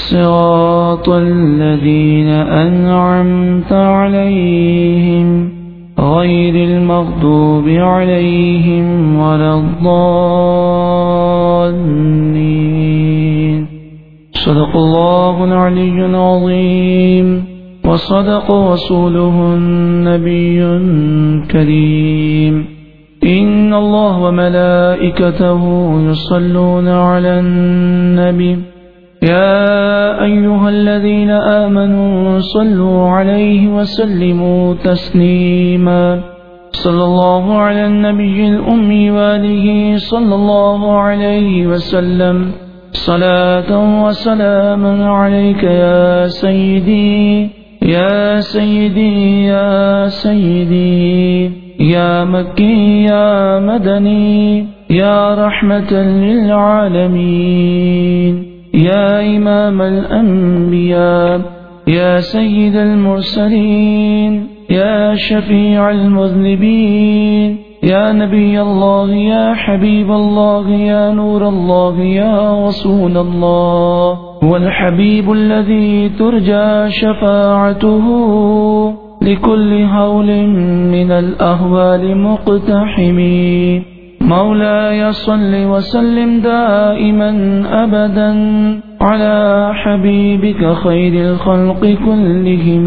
صراط الذين أنعمت عليهم، غير المغضوب عليهم ولا الضالين. صدق الله العلي العظيم، وصدق رسوله النبي الكريم. إن الله وملائكته يصلون على النبي يا أيها الذين آمنوا صلوا عليه وسلموا تسليما. صلى الله على النبي الأمي وآله صلى الله عليه وسلم. صلاة وسلاما عليك يا سيدي يا سيدي يا سيدي. يا مكي، يا مدني، يا رحمة للعالمين. يا إمام الأنبياء، يا سيد المرسلين، يا شفيع المذنبين، يا نبي الله، يا حبيب الله، يا نور الله، يا رسول الله والحبيب الذي ترجى شفاعته لكل هول من الأهوال مقتحمين. مولاي صل وسلم دائما أبدا على حبيبك خير الخلق كلهم.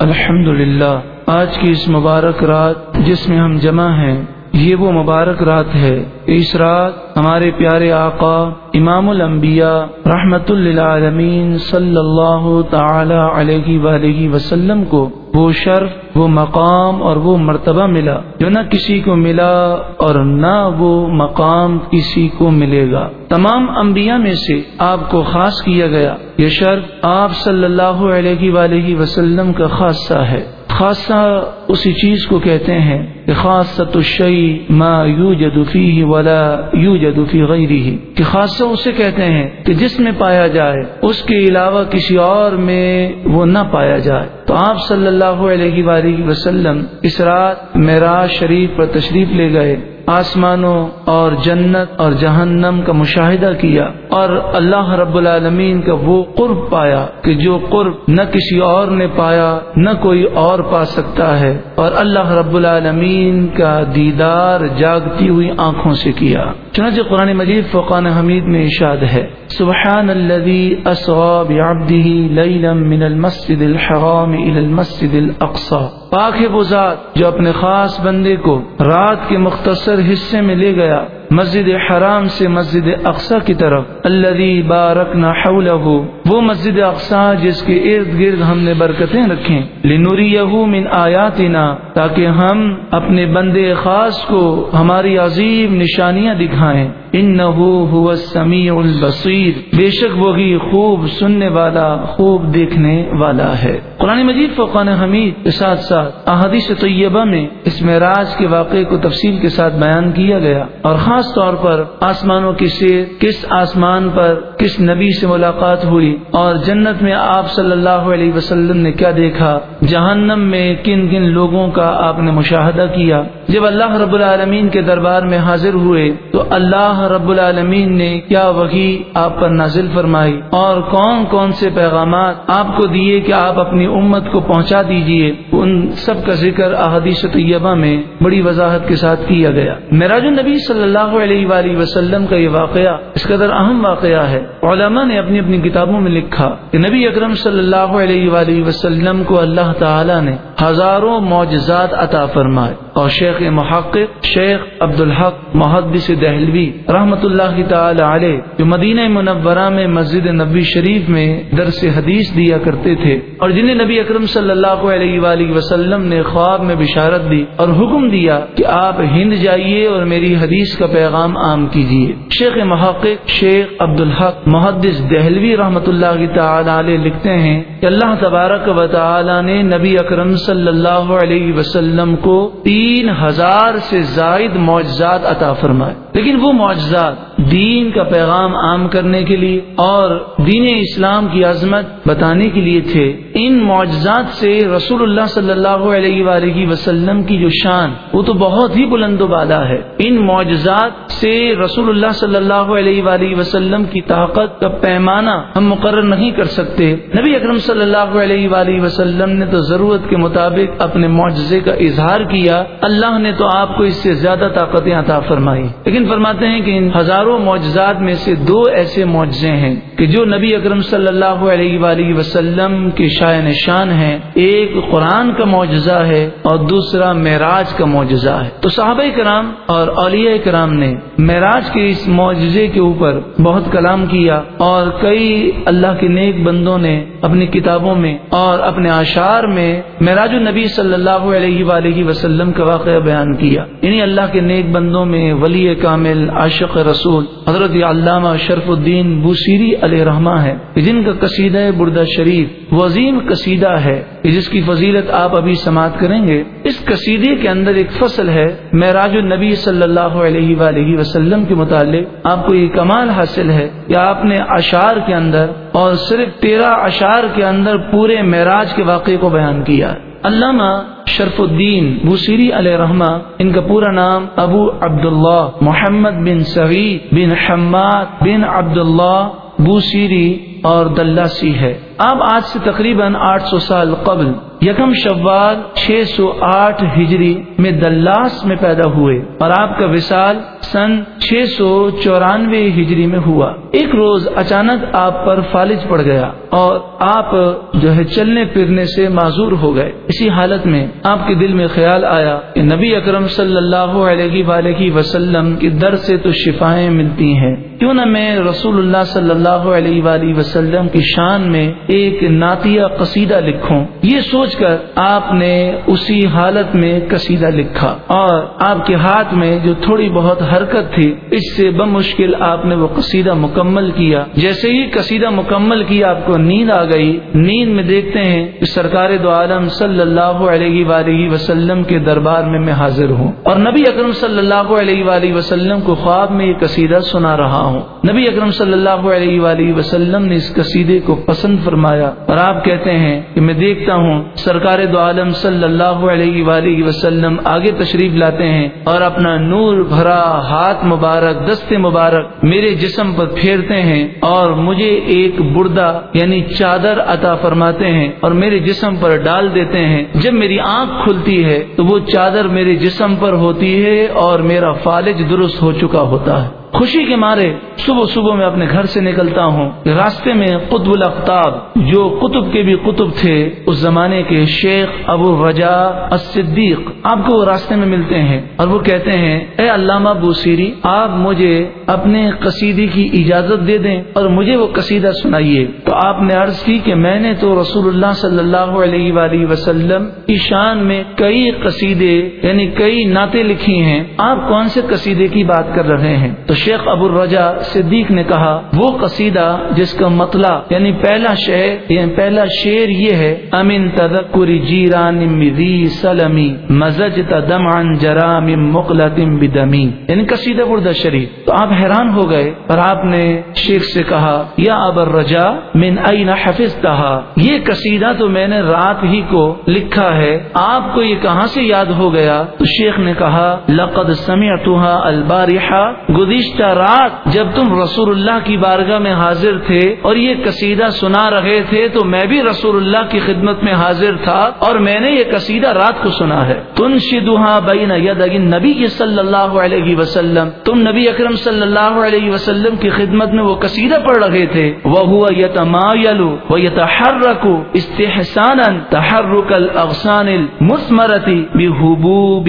الحمد للہ آج کی اس مبارک رات جس میں ہم جمع ہیں یہ وہ مبارک رات ہے۔ اس رات ہمارے پیارے آقا امام الانبیاء رحمت للعالمین صلی اللہ تعالی علیہ وآلہ وسلم کو وہ شرف، وہ مقام اور وہ مرتبہ ملا۔ جو نہ کسی کو ملا اور نہ وہ مقام کسی کو ملے گا۔ تمام انبیاء میں سے آپ کو خاص کیا گیا۔ یہ شرف آپ صلی اللہ علیہ وآلہ وسلم کا خاصہ ہے۔ خاصہ اسی چیز کو کہتے ہیں کہ خاصت الشیء ما یوجد فیہ ولا یوجد فی غیرہ، کہ خاصہ اسے کہتے ہیں کہ جس میں پایا جائے، اس کے علاوہ کسی اور میں وہ نہ پایا جائے۔ تو آپ صلی اللہ علیہ وآلہ وسلم اس رات معراج شریف پر تشریف لے گئے۔ آسمانوں اور جنت اور جہنم کا مشاہدہ کیا اور اللہ رب العالمین کا وہ قرب پایا کہ جو قرب نہ کسی اور نے پایا، نہ کوئی اور پا سکتا ہے۔ اور اللہ رب العالمین کا دیدار جاگتی ہوئی آنکھوں سے کیا۔ چنانچہ قرآن مجید فقان حمید میں اشاد ہے سبحان الذي اسرا بعبده ليلا من المسجد الحرام الى المسجد الاقصى پاک ہے وہ ذات جو اپنے خاص بندے کو رات کے مختصر حصے میں لے گیا مسجد حرام سے مسجد اقسا کی طرف۔ اللہ بارکنا حولہ وہ مسجد اقسا جس کے ارد گرد ہم نے برکتیں رکھیں۔ لنوری من آیاتنا تاکہ ہم اپنے بندے خاص کو ہماری عظیم نشانیاں دکھائیں۔ انه هو السمیع البصیر۔ بے شک وہی خوب سننے والا، خوب دیکھنے والا ہے۔ قرآن مجید فقان حمید کے ساتھ ساتھ احادیث طیبہ میں اس معراج کے واقعے کو تفصیل کے ساتھ بیان کیا گیا۔ اور خاص طور پر آسمانوں کی سیر، کس آسمان پر کس نبی سے ملاقات ہوئی اور جنت میں آپ صلی اللہ علیہ وسلم نے کیا دیکھا، جہنم میں کن کن لوگوں کا آپ نے مشاہدہ کیا۔ جب اللہ رب العالمین کے دربار میں حاضر ہوئے تو اللہ رب العالمین نے کیا وہی آپ پر نازل فرمائی؟ اور کون کون سے پیغامات آپ کو دیے کہ آپ اپنی امت کو پہنچا دیجیے؟ ان سب کا ذکر احادیث طیبہ میں بڑی وضاحت کے ساتھ کیا گیا۔ معراج النبی صلی اللہ علیہ وآلہ وسلم کا یہ واقعہ اس قدر اہم واقعہ ہے۔ علماء نے اپنی اپنی کتابوں میں لکھا کہ نبی اکرم صلی اللہ علیہ وآلہ وسلم کو اللہ تعالی نے ہزاروں معجزات عطا فرمائے۔ اور شیخ محقق شیخ عبد الحق محدث دہلوی رحمت اللہ تعالی علیہ جو مدینہ منورہ میں مسجد نبی شریف میں درس حدیث دیا کرتے تھے اور جنہیں نبی اکرم صلی اللہ علیہ وآلہ وسلم نے خواب میں بشارت دی اور حکم دیا کہ آپ ہند جائیے اور میری حدیث کا پیغام عام کیجیے۔ شیخ محقق شیخ عبد الحق محدث دہلوی رحمت اللہ تعالی علیہ لکھتے ہیں کہ اللہ تبارک و تعالی نے نبی اکرم صلی اللہ علیہ وسلم کو تین ہزار سے زائد معجزات عطا فرمائے۔ لیکن وہ معجزات دین کا پیغام عام کرنے کے لیے اور دین اسلام کی عظمت بتانے کے لیے تھے۔ ان معجزات سے رسول اللہ صلی اللہ علیہ وآلہ وسلم کی جو شان، وہ تو بہت ہی بلند و بالا ہے۔ ان معجزات سے رسول اللہ صلی اللہ علیہ وآلہ وسلم کی طاقت کا پیمانہ ہم مقرر نہیں کر سکتے۔ نبی اکرم صلی اللہ علیہ وآلہ وسلم نے تو ضرورت کے مطابق اپنے معجزے کا اظہار کیا۔ اللہ نے تو آپ کو اس سے زیادہ طاقتیں عطا فرمائی لیکن فرماتے ہیں کہ ان ہزاروں معجزات میں سے دو ایسے معجزے ہیں کہ جو نبی اکرم صلی اللہ علیہ وآلہ وسلم کے شاع نشان ہیں۔ ایک قرآن کا معجزہ ہے اور دوسرا معراج کا معجزہ ہے۔ تو صحابہ کرام اور اولیاء کرام نے معراج کے اس معجزے کے اوپر بہت کلام کیا اور کئی اللہ کے نیک بندوں نے اپنی کتابوں میں اور اپنے اشعار میں معراج النبی صلی اللہ علیہ وآلہ وسلم کا واقعہ بیان کیا۔ یعنی اللہ کے نیک بندوں میں ولی کامل، عاشق رسول حضرت علامہ شرف الدین بوسیری علیہ رحمٰ ہے جن کا قصیدہ بردہ شریف وہ عظیم قصیدہ ہے جس کی فضیلت آپ ابھی سماعت کریں گے۔ اس قصیدے کے اندر ایک فصل ہے، معراج النبی صلی اللہ علیہ وآلہ وسلم کے متعلق۔ آپ کو یہ کمال حاصل ہے یا آپ نے اشعار کے اندر اور صرف تیرہ اشعار کے اندر پورے معراج کے واقعے کو بیان کیا۔ علامہ شرف الدین بوسیری علیہ رحمہ، ان کا پورا نام ابو عبداللہ محمد بن سعید بن حماد بن عبداللہ بوسیری اور دلاسی ہے۔ آپ آج سے تقریباً آٹھ سو سال قبل، یکم شوال چھ سو آٹھ ہجری میں دلاس میں پیدا ہوئے اور آپ کا وصال سن چھ سو چورانوے ہجری میں ہوا۔ ایک روز اچانک آپ پر فالج پڑ گیا اور آپ جو ہے چلنے پھرنے سے معذور ہو گئے۔ اسی حالت میں آپ کے دل میں خیال آیا کہ نبی اکرم صلی اللہ علیہ وآلہ وسلم کی در سے تو شفائیں ملتی ہیں۔ کیوں نہ میں رسول اللہ صلی اللہ علیہ وآلہ وسلم وسلم کی شان میں ایک نعتیہ قصیدہ لکھوں یہ سوچ کر آپ نے اسی حالت میں قصیدہ لکھا اور آپ کے ہاتھ میں جو تھوڑی بہت حرکت تھی، اس سے بمشکل آپ نے وہ قصیدہ مکمل کیا۔ جیسے ہی قصیدہ مکمل کیا آپ کو نیند آ گئی، نیند میں دیکھتے ہیں کہ سرکار دو عالم صلی اللہ علیہ وآلہ وسلم کے دربار میں میں حاضر ہوں اور نبی اکرم صلی اللہ علیہ وآلہ وسلم کو خواب میں یہ قصیدہ سنا رہا ہوں۔ نبی اکرم صلی اللہ علیہ وآلہ وسلم نے اس قصیدے کو پسند فرمایا اور آپ کہتے ہیں کہ میں دیکھتا ہوں سرکار دو عالم صلی اللہ علیہ وآلہ وسلم آگے تشریف لاتے ہیں اور اپنا نور بھرا ہاتھ مبارک، دست مبارک میرے جسم پر پھیرتے ہیں اور مجھے ایک بردہ یعنی چادر عطا فرماتے ہیں اور میرے جسم پر ڈال دیتے ہیں۔ جب میری آنکھ کھلتی ہے تو وہ چادر میرے جسم پر ہوتی ہے اور میرا فالج درست ہو چکا ہوتا ہے۔ خوشی کے مارے صبح صبح میں اپنے گھر سے نکلتا ہوں۔ راستے میں قطب الافتاب جو قطب کے بھی قطب تھے، اس زمانے کے شیخ ابو رجا الصدیق آپ کو وہ راستے میں ملتے ہیں اور وہ کہتے ہیں، اے علامہ بوسیری آپ مجھے اپنے قصیدے کی اجازت دے دیں اور مجھے وہ قصیدہ سنائیے۔ تو آپ نے عرض کی کہ میں نے تو رسول اللہ صلی اللہ علیہ وآلہ وسلم کی شان میں کئی قصیدے یعنی کئی نعتیں لکھی ہیں۔ آپ کون سے قصیدے کی بات کر رہے ہیں؟ تو شیخ ابو الرجا صدیق نے کہا، وہ قصیدہ جس کا مطلب یعنی پہلا شعر یعنی پہلا شعر یہ ہے، امن تذکر جیران مذی سلمی مزج تدم جرام مقلتم بدمی۔ یعنی قصیدہ برد شریف۔ تو آپ حیران ہو گئے اور آپ نے شیخ سے کہا، یا اب الرجا من این حفظتہا؟ یہ قصیدہ تو میں نے رات ہی کو لکھا ہے۔ آپ کو یہ کہاں سے یاد ہو گیا؟ تو شیخ نے کہا، لقد سمعتها البارحہ، گزشتہ گزشتہ رات جب تم رسول اللہ کی بارگاہ میں حاضر تھے اور یہ قصیدہ سنا رہے تھے، تو میں بھی رسول اللہ کی خدمت میں حاضر تھا اور میں نے یہ قصیدہ رات کو سنا ہے۔ تن شدہ بین ید نبی صلی اللہ علیہ وسلم۔ تم نبی اکرم صلی اللہ علیہ وسلم کی خدمت میں وہ قصیدہ پڑھ رہے تھے۔ وہ ہوا یتمایل و یتحرک استحسانا تحرک الاغصان المثمرتی بحبوب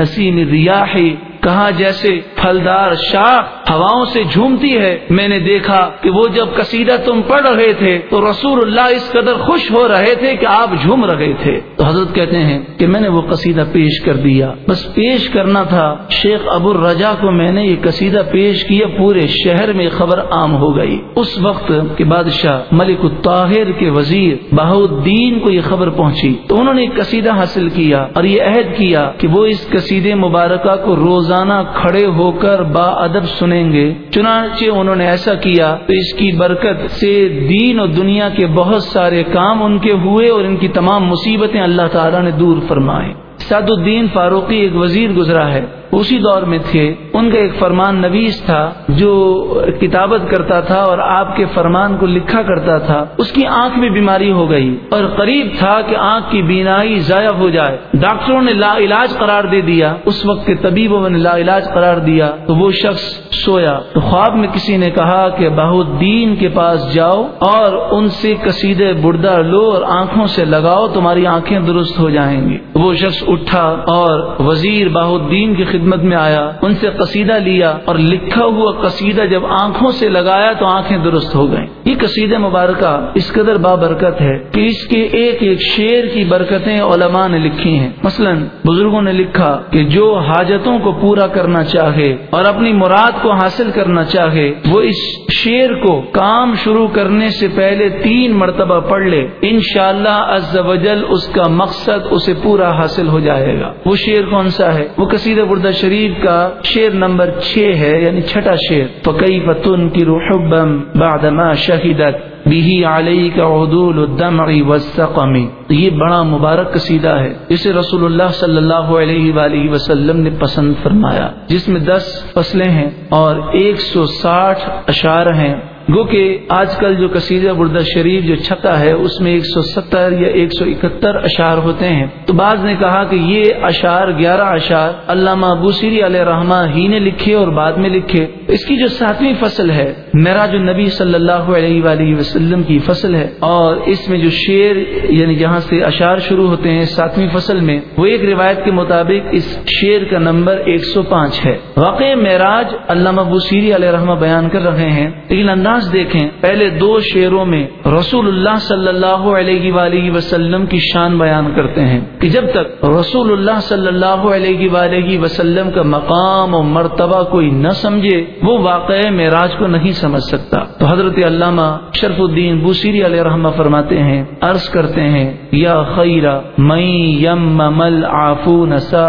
نسیم ریاح کہا جیسے پھلدار شاخ ہواؤں سے جھومتی ہے۔ میں نے دیکھا کہ وہ جب قصیدہ تم پڑھ رہے تھے تو رسول اللہ اس قدر خوش ہو رہے تھے کہ آپ جھوم رہے تھے۔ تو حضرت کہتے ہیں کہ میں نے وہ قصیدہ پیش کر دیا۔ بس پیش کرنا تھا۔ شیخ ابو الرجا کو میں نے یہ قصیدہ پیش کیا پورے شہر میں خبر عام ہو گئی۔ اس وقت کے بادشاہ ملک الطاہر کے وزیر بہودین کو یہ خبر پہنچی۔ تو انہوں نے ایک قصیدہ حاصل کیا اور یہ عہد کیا کہ وہ اس قصیدے مبارکہ کو روزانہ کھڑے ہو کر با ادب سنیں گے۔ چنانچہ انہوں نے ایسا کیا تو اس کی برکت سے دین اور دنیا کے بہت سارے کام ان کے ہوئے اور ان کی تمام مصیبتیں اللہ تعالیٰ نے دور فرمائے۔ سعد الدین فاروقی ایک وزیر گزرا ہے۔ اسی دور میں تھے۔ ان کا ایک فرمان نویس تھا جو کتابت کرتا تھا اور آپ کے فرمان کو لکھا کرتا تھا۔ اس کی آنکھ میں بیماری ہو گئی اور قریب تھا کہ آنکھ کی بینائی ضائع ہو جائے۔ ڈاکٹروں نے لا علاج قرار دے دیا۔ اس وقت کے طبیبوں نے لا علاج قرار دیا۔ تو وہ شخص سویا۔ تو خواب میں کسی نے کہا کہ بہدین کے پاس جاؤ اور ان سے کسیدے بردہ لو اور آنکھوں سے لگاؤ، تمہاری آنکھیں درست ہو جائیں گی۔ وہ شخص اٹھا اور وزیر بہدین کی خدمت میں آیا، ان سے قصیدہ لیا اور لکھا ہوا قصیدہ جب آنکھوں سے لگایا تو آنکھیں درست ہو گئیں۔ یہ قصیدہ مبارکہ اس قدر بابرکت ہے کہ اس کے ایک ایک شعر کی برکتیں علماء نے لکھی ہیں۔ مثلا بزرگوں نے لکھا کہ جو حاجتوں کو پورا کرنا چاہے اور اپنی مراد کو حاصل کرنا چاہے، وہ اس شعر کو کام شروع کرنے سے پہلے تین مرتبہ پڑھ لے۔ انشاءاللہ شاء اللہ اس کا مقصد اسے پورا حاصل ہو جائے گا۔ وہ شعر کون سا ہے؟ وہ قصیدہ بردہ شریف کا شعر نمبر چھ ہے یعنی چھٹا شعر۔ تو کئی فتن کی روحبم بادما شہیدت بھی علیہ کا عدول الدمع والسقم۔ یہ بڑا مبارک قصیدہ ہے۔ اسے رسول اللہ صلی اللہ علیہ وآلہ وسلم نے پسند فرمایا۔ جس میں دس فصلیں ہیں اور ایک سو ساٹھ اشعار ہیں۔ گو کہ آج کل جو قصیدہ بردہ شریف جو چھتا ہے، اس میں ایک سو ستر یا ایک سو اکہتر اشعار ہوتے ہیں۔ تو بعض نے کہا کہ یہ اشعار، گیارہ اشعار علامہ بوسری علیہ رحمٰ ہی نے لکھے اور بعد میں لکھے۔ اس کی جو ساتویں فصل ہے میرا جو نبی صلی اللہ علیہ وآلہ وسلم کی فصل ہے۔ اور اس میں جو شعر یعنی جہاں سے اشعار شروع ہوتے ہیں ساتویں فصل میں، وہ ایک روایت کے مطابق اس شعر کا نمبر ایک سو پانچ ہے۔ واقع معراج علامہ بوسری علیہ رحمٰ بیان کر رہے ہیں، لیکن انداز دیکھیں، پہلے دو شعروں میں رسول اللہ صلی اللہ علیہ وآلہ وسلم کی شان بیان کرتے ہیں کہ جب تک رسول اللہ صلی اللہ علیہ وآلہ وسلم کا مقام و مرتبہ کوئی نہ سمجھے، وہ واقع معراج کو نہیں سمجھ سکتا۔ تو حضرت علامہ شرف الدین بوسیری علیہ رحمہ فرماتے ہیں، عرض کرتے ہیں، یا خیرہ مئی یم مل آفو نسا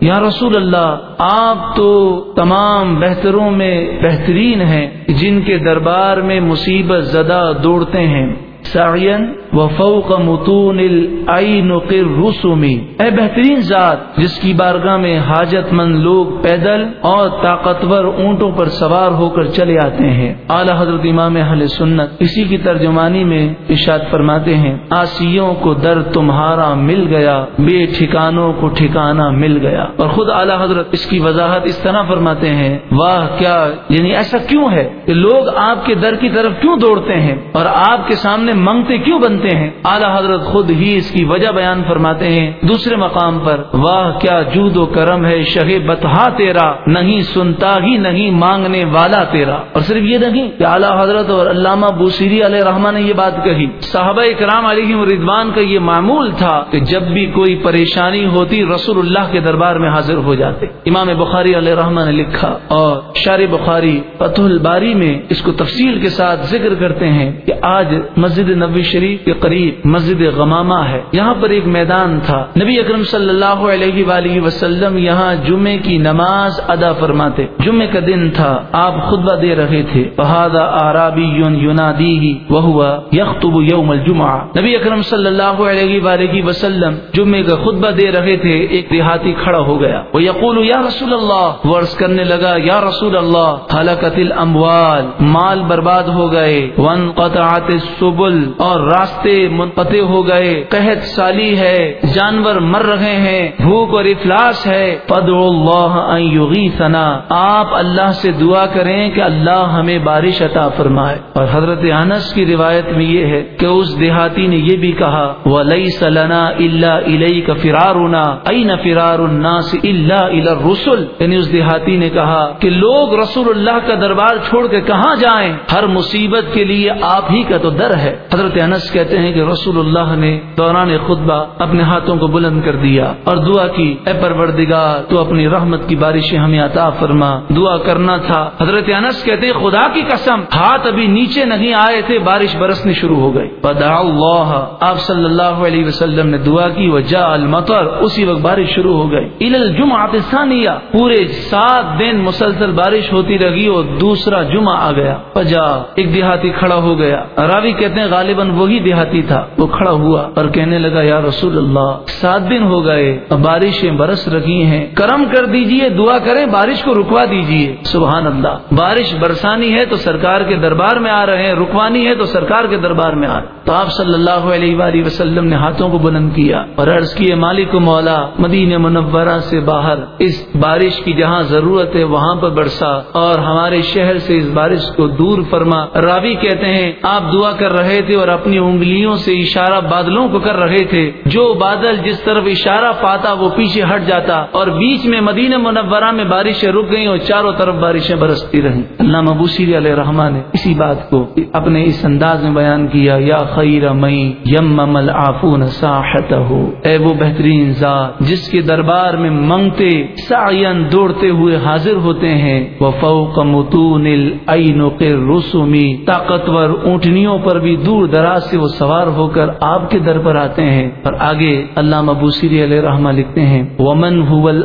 یا رسول اللہ، آپ تو تمام بہتروں میں بہترین ہیں، جن کے دربار میں مصیبت زدہ دوڑتے ہیں۔ سعین و فوق متون رسومی اے بہترین ذات، جس کی بارگاہ میں حاجت مند لوگ پیدل اور طاقتور اونٹوں پر سوار ہو کر چلے آتے ہیں۔ اعلی حضرت امام اہل سنت اسی کی ترجمانی میں ارشاد فرماتے ہیں، آسیوں کو در تمہارا مل گیا، بے ٹھکانوں کو ٹھکانا مل گیا۔ اور خود اعلی حضرت اس کی وضاحت اس طرح فرماتے ہیں، واہ کیا یعنی ایسا کیوں ہے کہ لوگ آپ کے در کی طرف کیوں دوڑتے ہیں اور آپ کے سامنے منگتے کیوں بنتے ہیں۔ اعلیٰ حضرت خود ہی اس کی وجہ بیان فرماتے ہیں۔ دوسرے مقام پر، واہ، کیا جود و کرم ہے شہ بتہا تیرا، نہیں سنتا ہی نہیں مانگنے والا تیرا۔ اور صرف یہ نہیں کہ اعلیٰ حضرت اور علامہ بوسیری علیہ رحمان نے یہ بات کہی۔ صحابہ کرام علیہ ردوان کا یہ معمول تھا کہ جب بھی کوئی پریشانی ہوتی، رسول اللہ کے دربار میں حاضر ہو جاتے۔ امام بخاری علیہ رحمان نے لکھا اور شار بخاری فتح الباری میں اس کو تفصیل کے ساتھ ذکر کرتے ہیں کہ آج مسجد مسجد نبی شریف کے قریب مسجد غمامہ ہے۔ یہاں پر ایک میدان تھا۔ نبی اکرم صلی اللہ علیہ وآلہ وسلم یہاں جمعے کی نماز ادا فرماتے۔ جمعے کا دن تھا۔ آپ خطبہ دے رہے تھے۔ فہذا آرابی یخطب یوم الجمعہ۔ نبی اکرم صلی اللہ علیہ وآلہ وسلم جمعے کا خطبہ دے رہے تھے۔ ایک دیہاتی کھڑا ہو گیا۔ وہ یقول یا رسول اللہ۔ ورس کرنے لگا، یا رسول اللہ حلقت الاموال۔ مال برباد ہو گئے۔ ون قطعات السبل۔ اور راستہ راستے منقطع ہو گئے۔ قحط سالی ہے، جانور مر رہے ہیں، بھوک اور افلاس ہے۔ پد اللہ ثنا آپ اللہ سے دعا کریں کہ اللہ ہمیں بارش عطا فرمائے۔ اور حضرت انس کی روایت میں یہ ہے کہ اس دیہاتی نے یہ بھی کہا وہ لئی سلنا اللہ علیہ کا فرارنا۔ این فرار الناس اللہ رسول یعنی اس دیہاتی نے کہا کہ لوگ رسول اللہ کا دربار چھوڑ کے کہاں جائیں؟ ہر مصیبت کے لیے آپ ہی کا تو در ہے۔ حضرت انس کہتے ہیں کہ رسول اللہ نے دوران خطبہ اپنے ہاتھوں کو بلند کر دیا اور دعا کی، اے پروردگار، تو اپنی رحمت کی بارشیں ہمیں عطا فرما۔ دعا کرنا تھا۔ حضرت انس کہتے خدا کی قسم، ہاتھ ابھی نیچے نہیں آئے تھے، بارش برسنی شروع ہو گئی۔ بدا اللہ۔ آپ صلی اللہ علیہ وسلم نے دعا کی وہ جا المطر، اسی وقت بارش شروع ہو گئی۔ الجمع ثانیہ پورے سات دن مسلسل بارش ہوتی رہی اور دوسرا جمعہ آ گیا۔ پجا ایک دیہاتی کھڑا ہو گیا۔ راوی کہتے ہیں، غالباً وہی دیہاتی تھا، وہ کھڑا ہوا اور کہنے لگا، یا رسول اللہ، سات دن ہو گئے بارشیں برس رہی ہیں۔ کرم کر دیجیے، دعا کریں، بارش کو رکوا دیجیے۔ سبحان اللہ۔ بارش برسانی ہے تو سرکار کے دربار میں آ رہے ہیں، رکوانی ہے تو سرکار کے دربار میں آ رہے تو آپ صلی اللہ علیہ وآلہ وسلم نے ہاتھوں کو بلند کیا اور عرض کیے، مالک و مولا مدین منورہ سے باہر، اس بارش کی جہاں ضرورت ہے، وہاں پر برسا۔ اور ہمارے شہر سے اس بارش کو دور فرما۔ راوی کہتے ہیں، آپ دعا کر رہے تھے اور اپنی انگلیوں سے اشارہ بادلوں کو کر رہے تھے۔ جو بادل جس طرف اشارہ پاتا وہ پیچھے ہٹ جاتا اور بیچ میں مدین منورہ میں بارشیں رک گئیں اور چاروں طرف بارشیں برستی رہیں۔ اللہ مبوسی علیہ رحمان نے اسی بات کو اپنے اس انداز میں بیان کیا، یا خیر مئی یم مل آفون ہو اے وہ بہترین ذات جس کے دربار میں منگتے سعین دوڑتے ہوئے حاضر ہوتے ہیں۔ وہ فوق متون رسومی طاقتور اونٹنیوں پر بھی دور دراز سے وہ سوار ہو کر آپ کے در پر آتے ہیں اور آگے اللہ مبوسری علیہ رحمہ لکھتے ہیں، ومن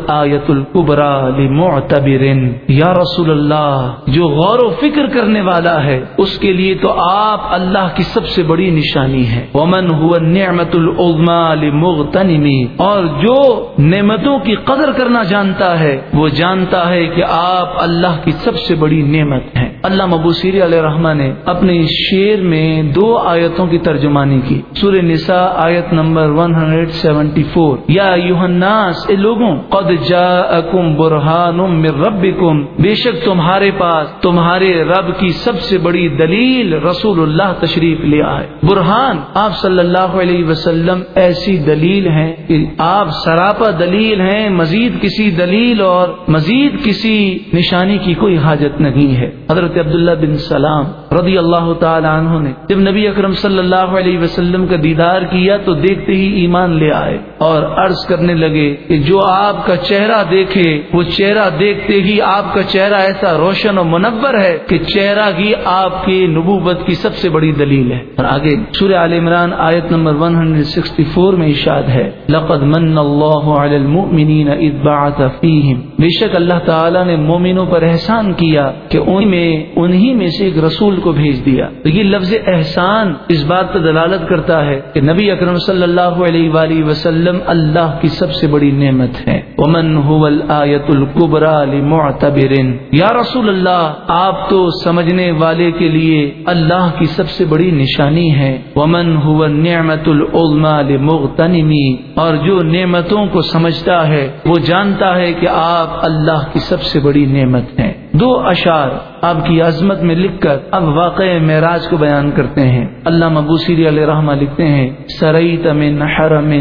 آیت القبرا معتبر یا رسول اللہ، جو غور و فکر کرنے والا ہے، اس کے لیے تو آپ اللہ کی سب سے بڑی نشانی ہے۔ ومن ہوا نعمت العظما لمغتنمی اور جو نعمتوں کی قدر کرنا جانتا ہے، وہ جانتا ہے کہ آپ اللہ کی سب سے بڑی نعمت ہیں اللہ مبوسری علیہ رحمٰ نے اپنے شیر میں دو آیتوں کی ترجمانی کی۔ سورہ نساء آیت نمبر 174 یا یوحناس اے لوگوں، قد جاءکم برہان من ربکم۔ بے شک تمہارے پاس، تمہارے رب کی سب سے بڑی دلیل رسول اللہ تشریف لیا ہے برہان، آپ صلی اللہ علیہ وسلم ایسی دلیل ہیں۔ کہ آپ سراپا دلیل ہیں، مزید کسی دلیل اور مزید کسی نشانی کی کوئی حاجت نہیں ہے۔ حضرت حضرت عبداللہ بن سلام رضی اللہ تعالی عنہ نے جب نبی اکرم صلی اللہ علیہ وسلم کا دیدار کیا تو دیکھتے ہی ایمان لے آئے اور عرض کرنے لگے کہ جو آپ کا چہرہ دیکھے وہ چہرہ دیکھتے ہی آپ کا چہرہ ایسا روشن و منور ہے کہ چہرہ ہی آپ کی نبوت کی سب سے بڑی دلیل ہے۔ اور آگے سورہ عال عمران آیت نمبر 164 میں اشاد ہے، لقد من اللہ علی المؤمنین اذ بعث فیہم۔ بے شک اللہ تعالی نے مومنوں پر احسان کیا کہ ان میں انہی میں سے ایک رسول کو بھیج دیا۔ تو یہ لفظ احسان اس بات پر دلالت کرتا ہے کہ نبی اکرم صلی اللہ علیہ وآلہ وسلم اللہ کی سب سے بڑی نعمت ہے۔ امن آیت القبرا معتبر یا رسول اللہ، آپ تو سمجھنے والے کے لیے اللہ کی سب سے بڑی نشانی ہے۔ ومن هو نعمت العلما مغتنمی اور جو نعمتوں کو سمجھتا ہے، وہ جانتا ہے کہ آپ اللہ کی سب سے بڑی نعمت ہیں۔ دو اشار آپ کی عظمت میں لکھ کر اب واقع معراج کو بیان کرتے ہیں۔ اللہ مبوسری علیہ رحمہ لکھتے ہیں سرئی تمن حرم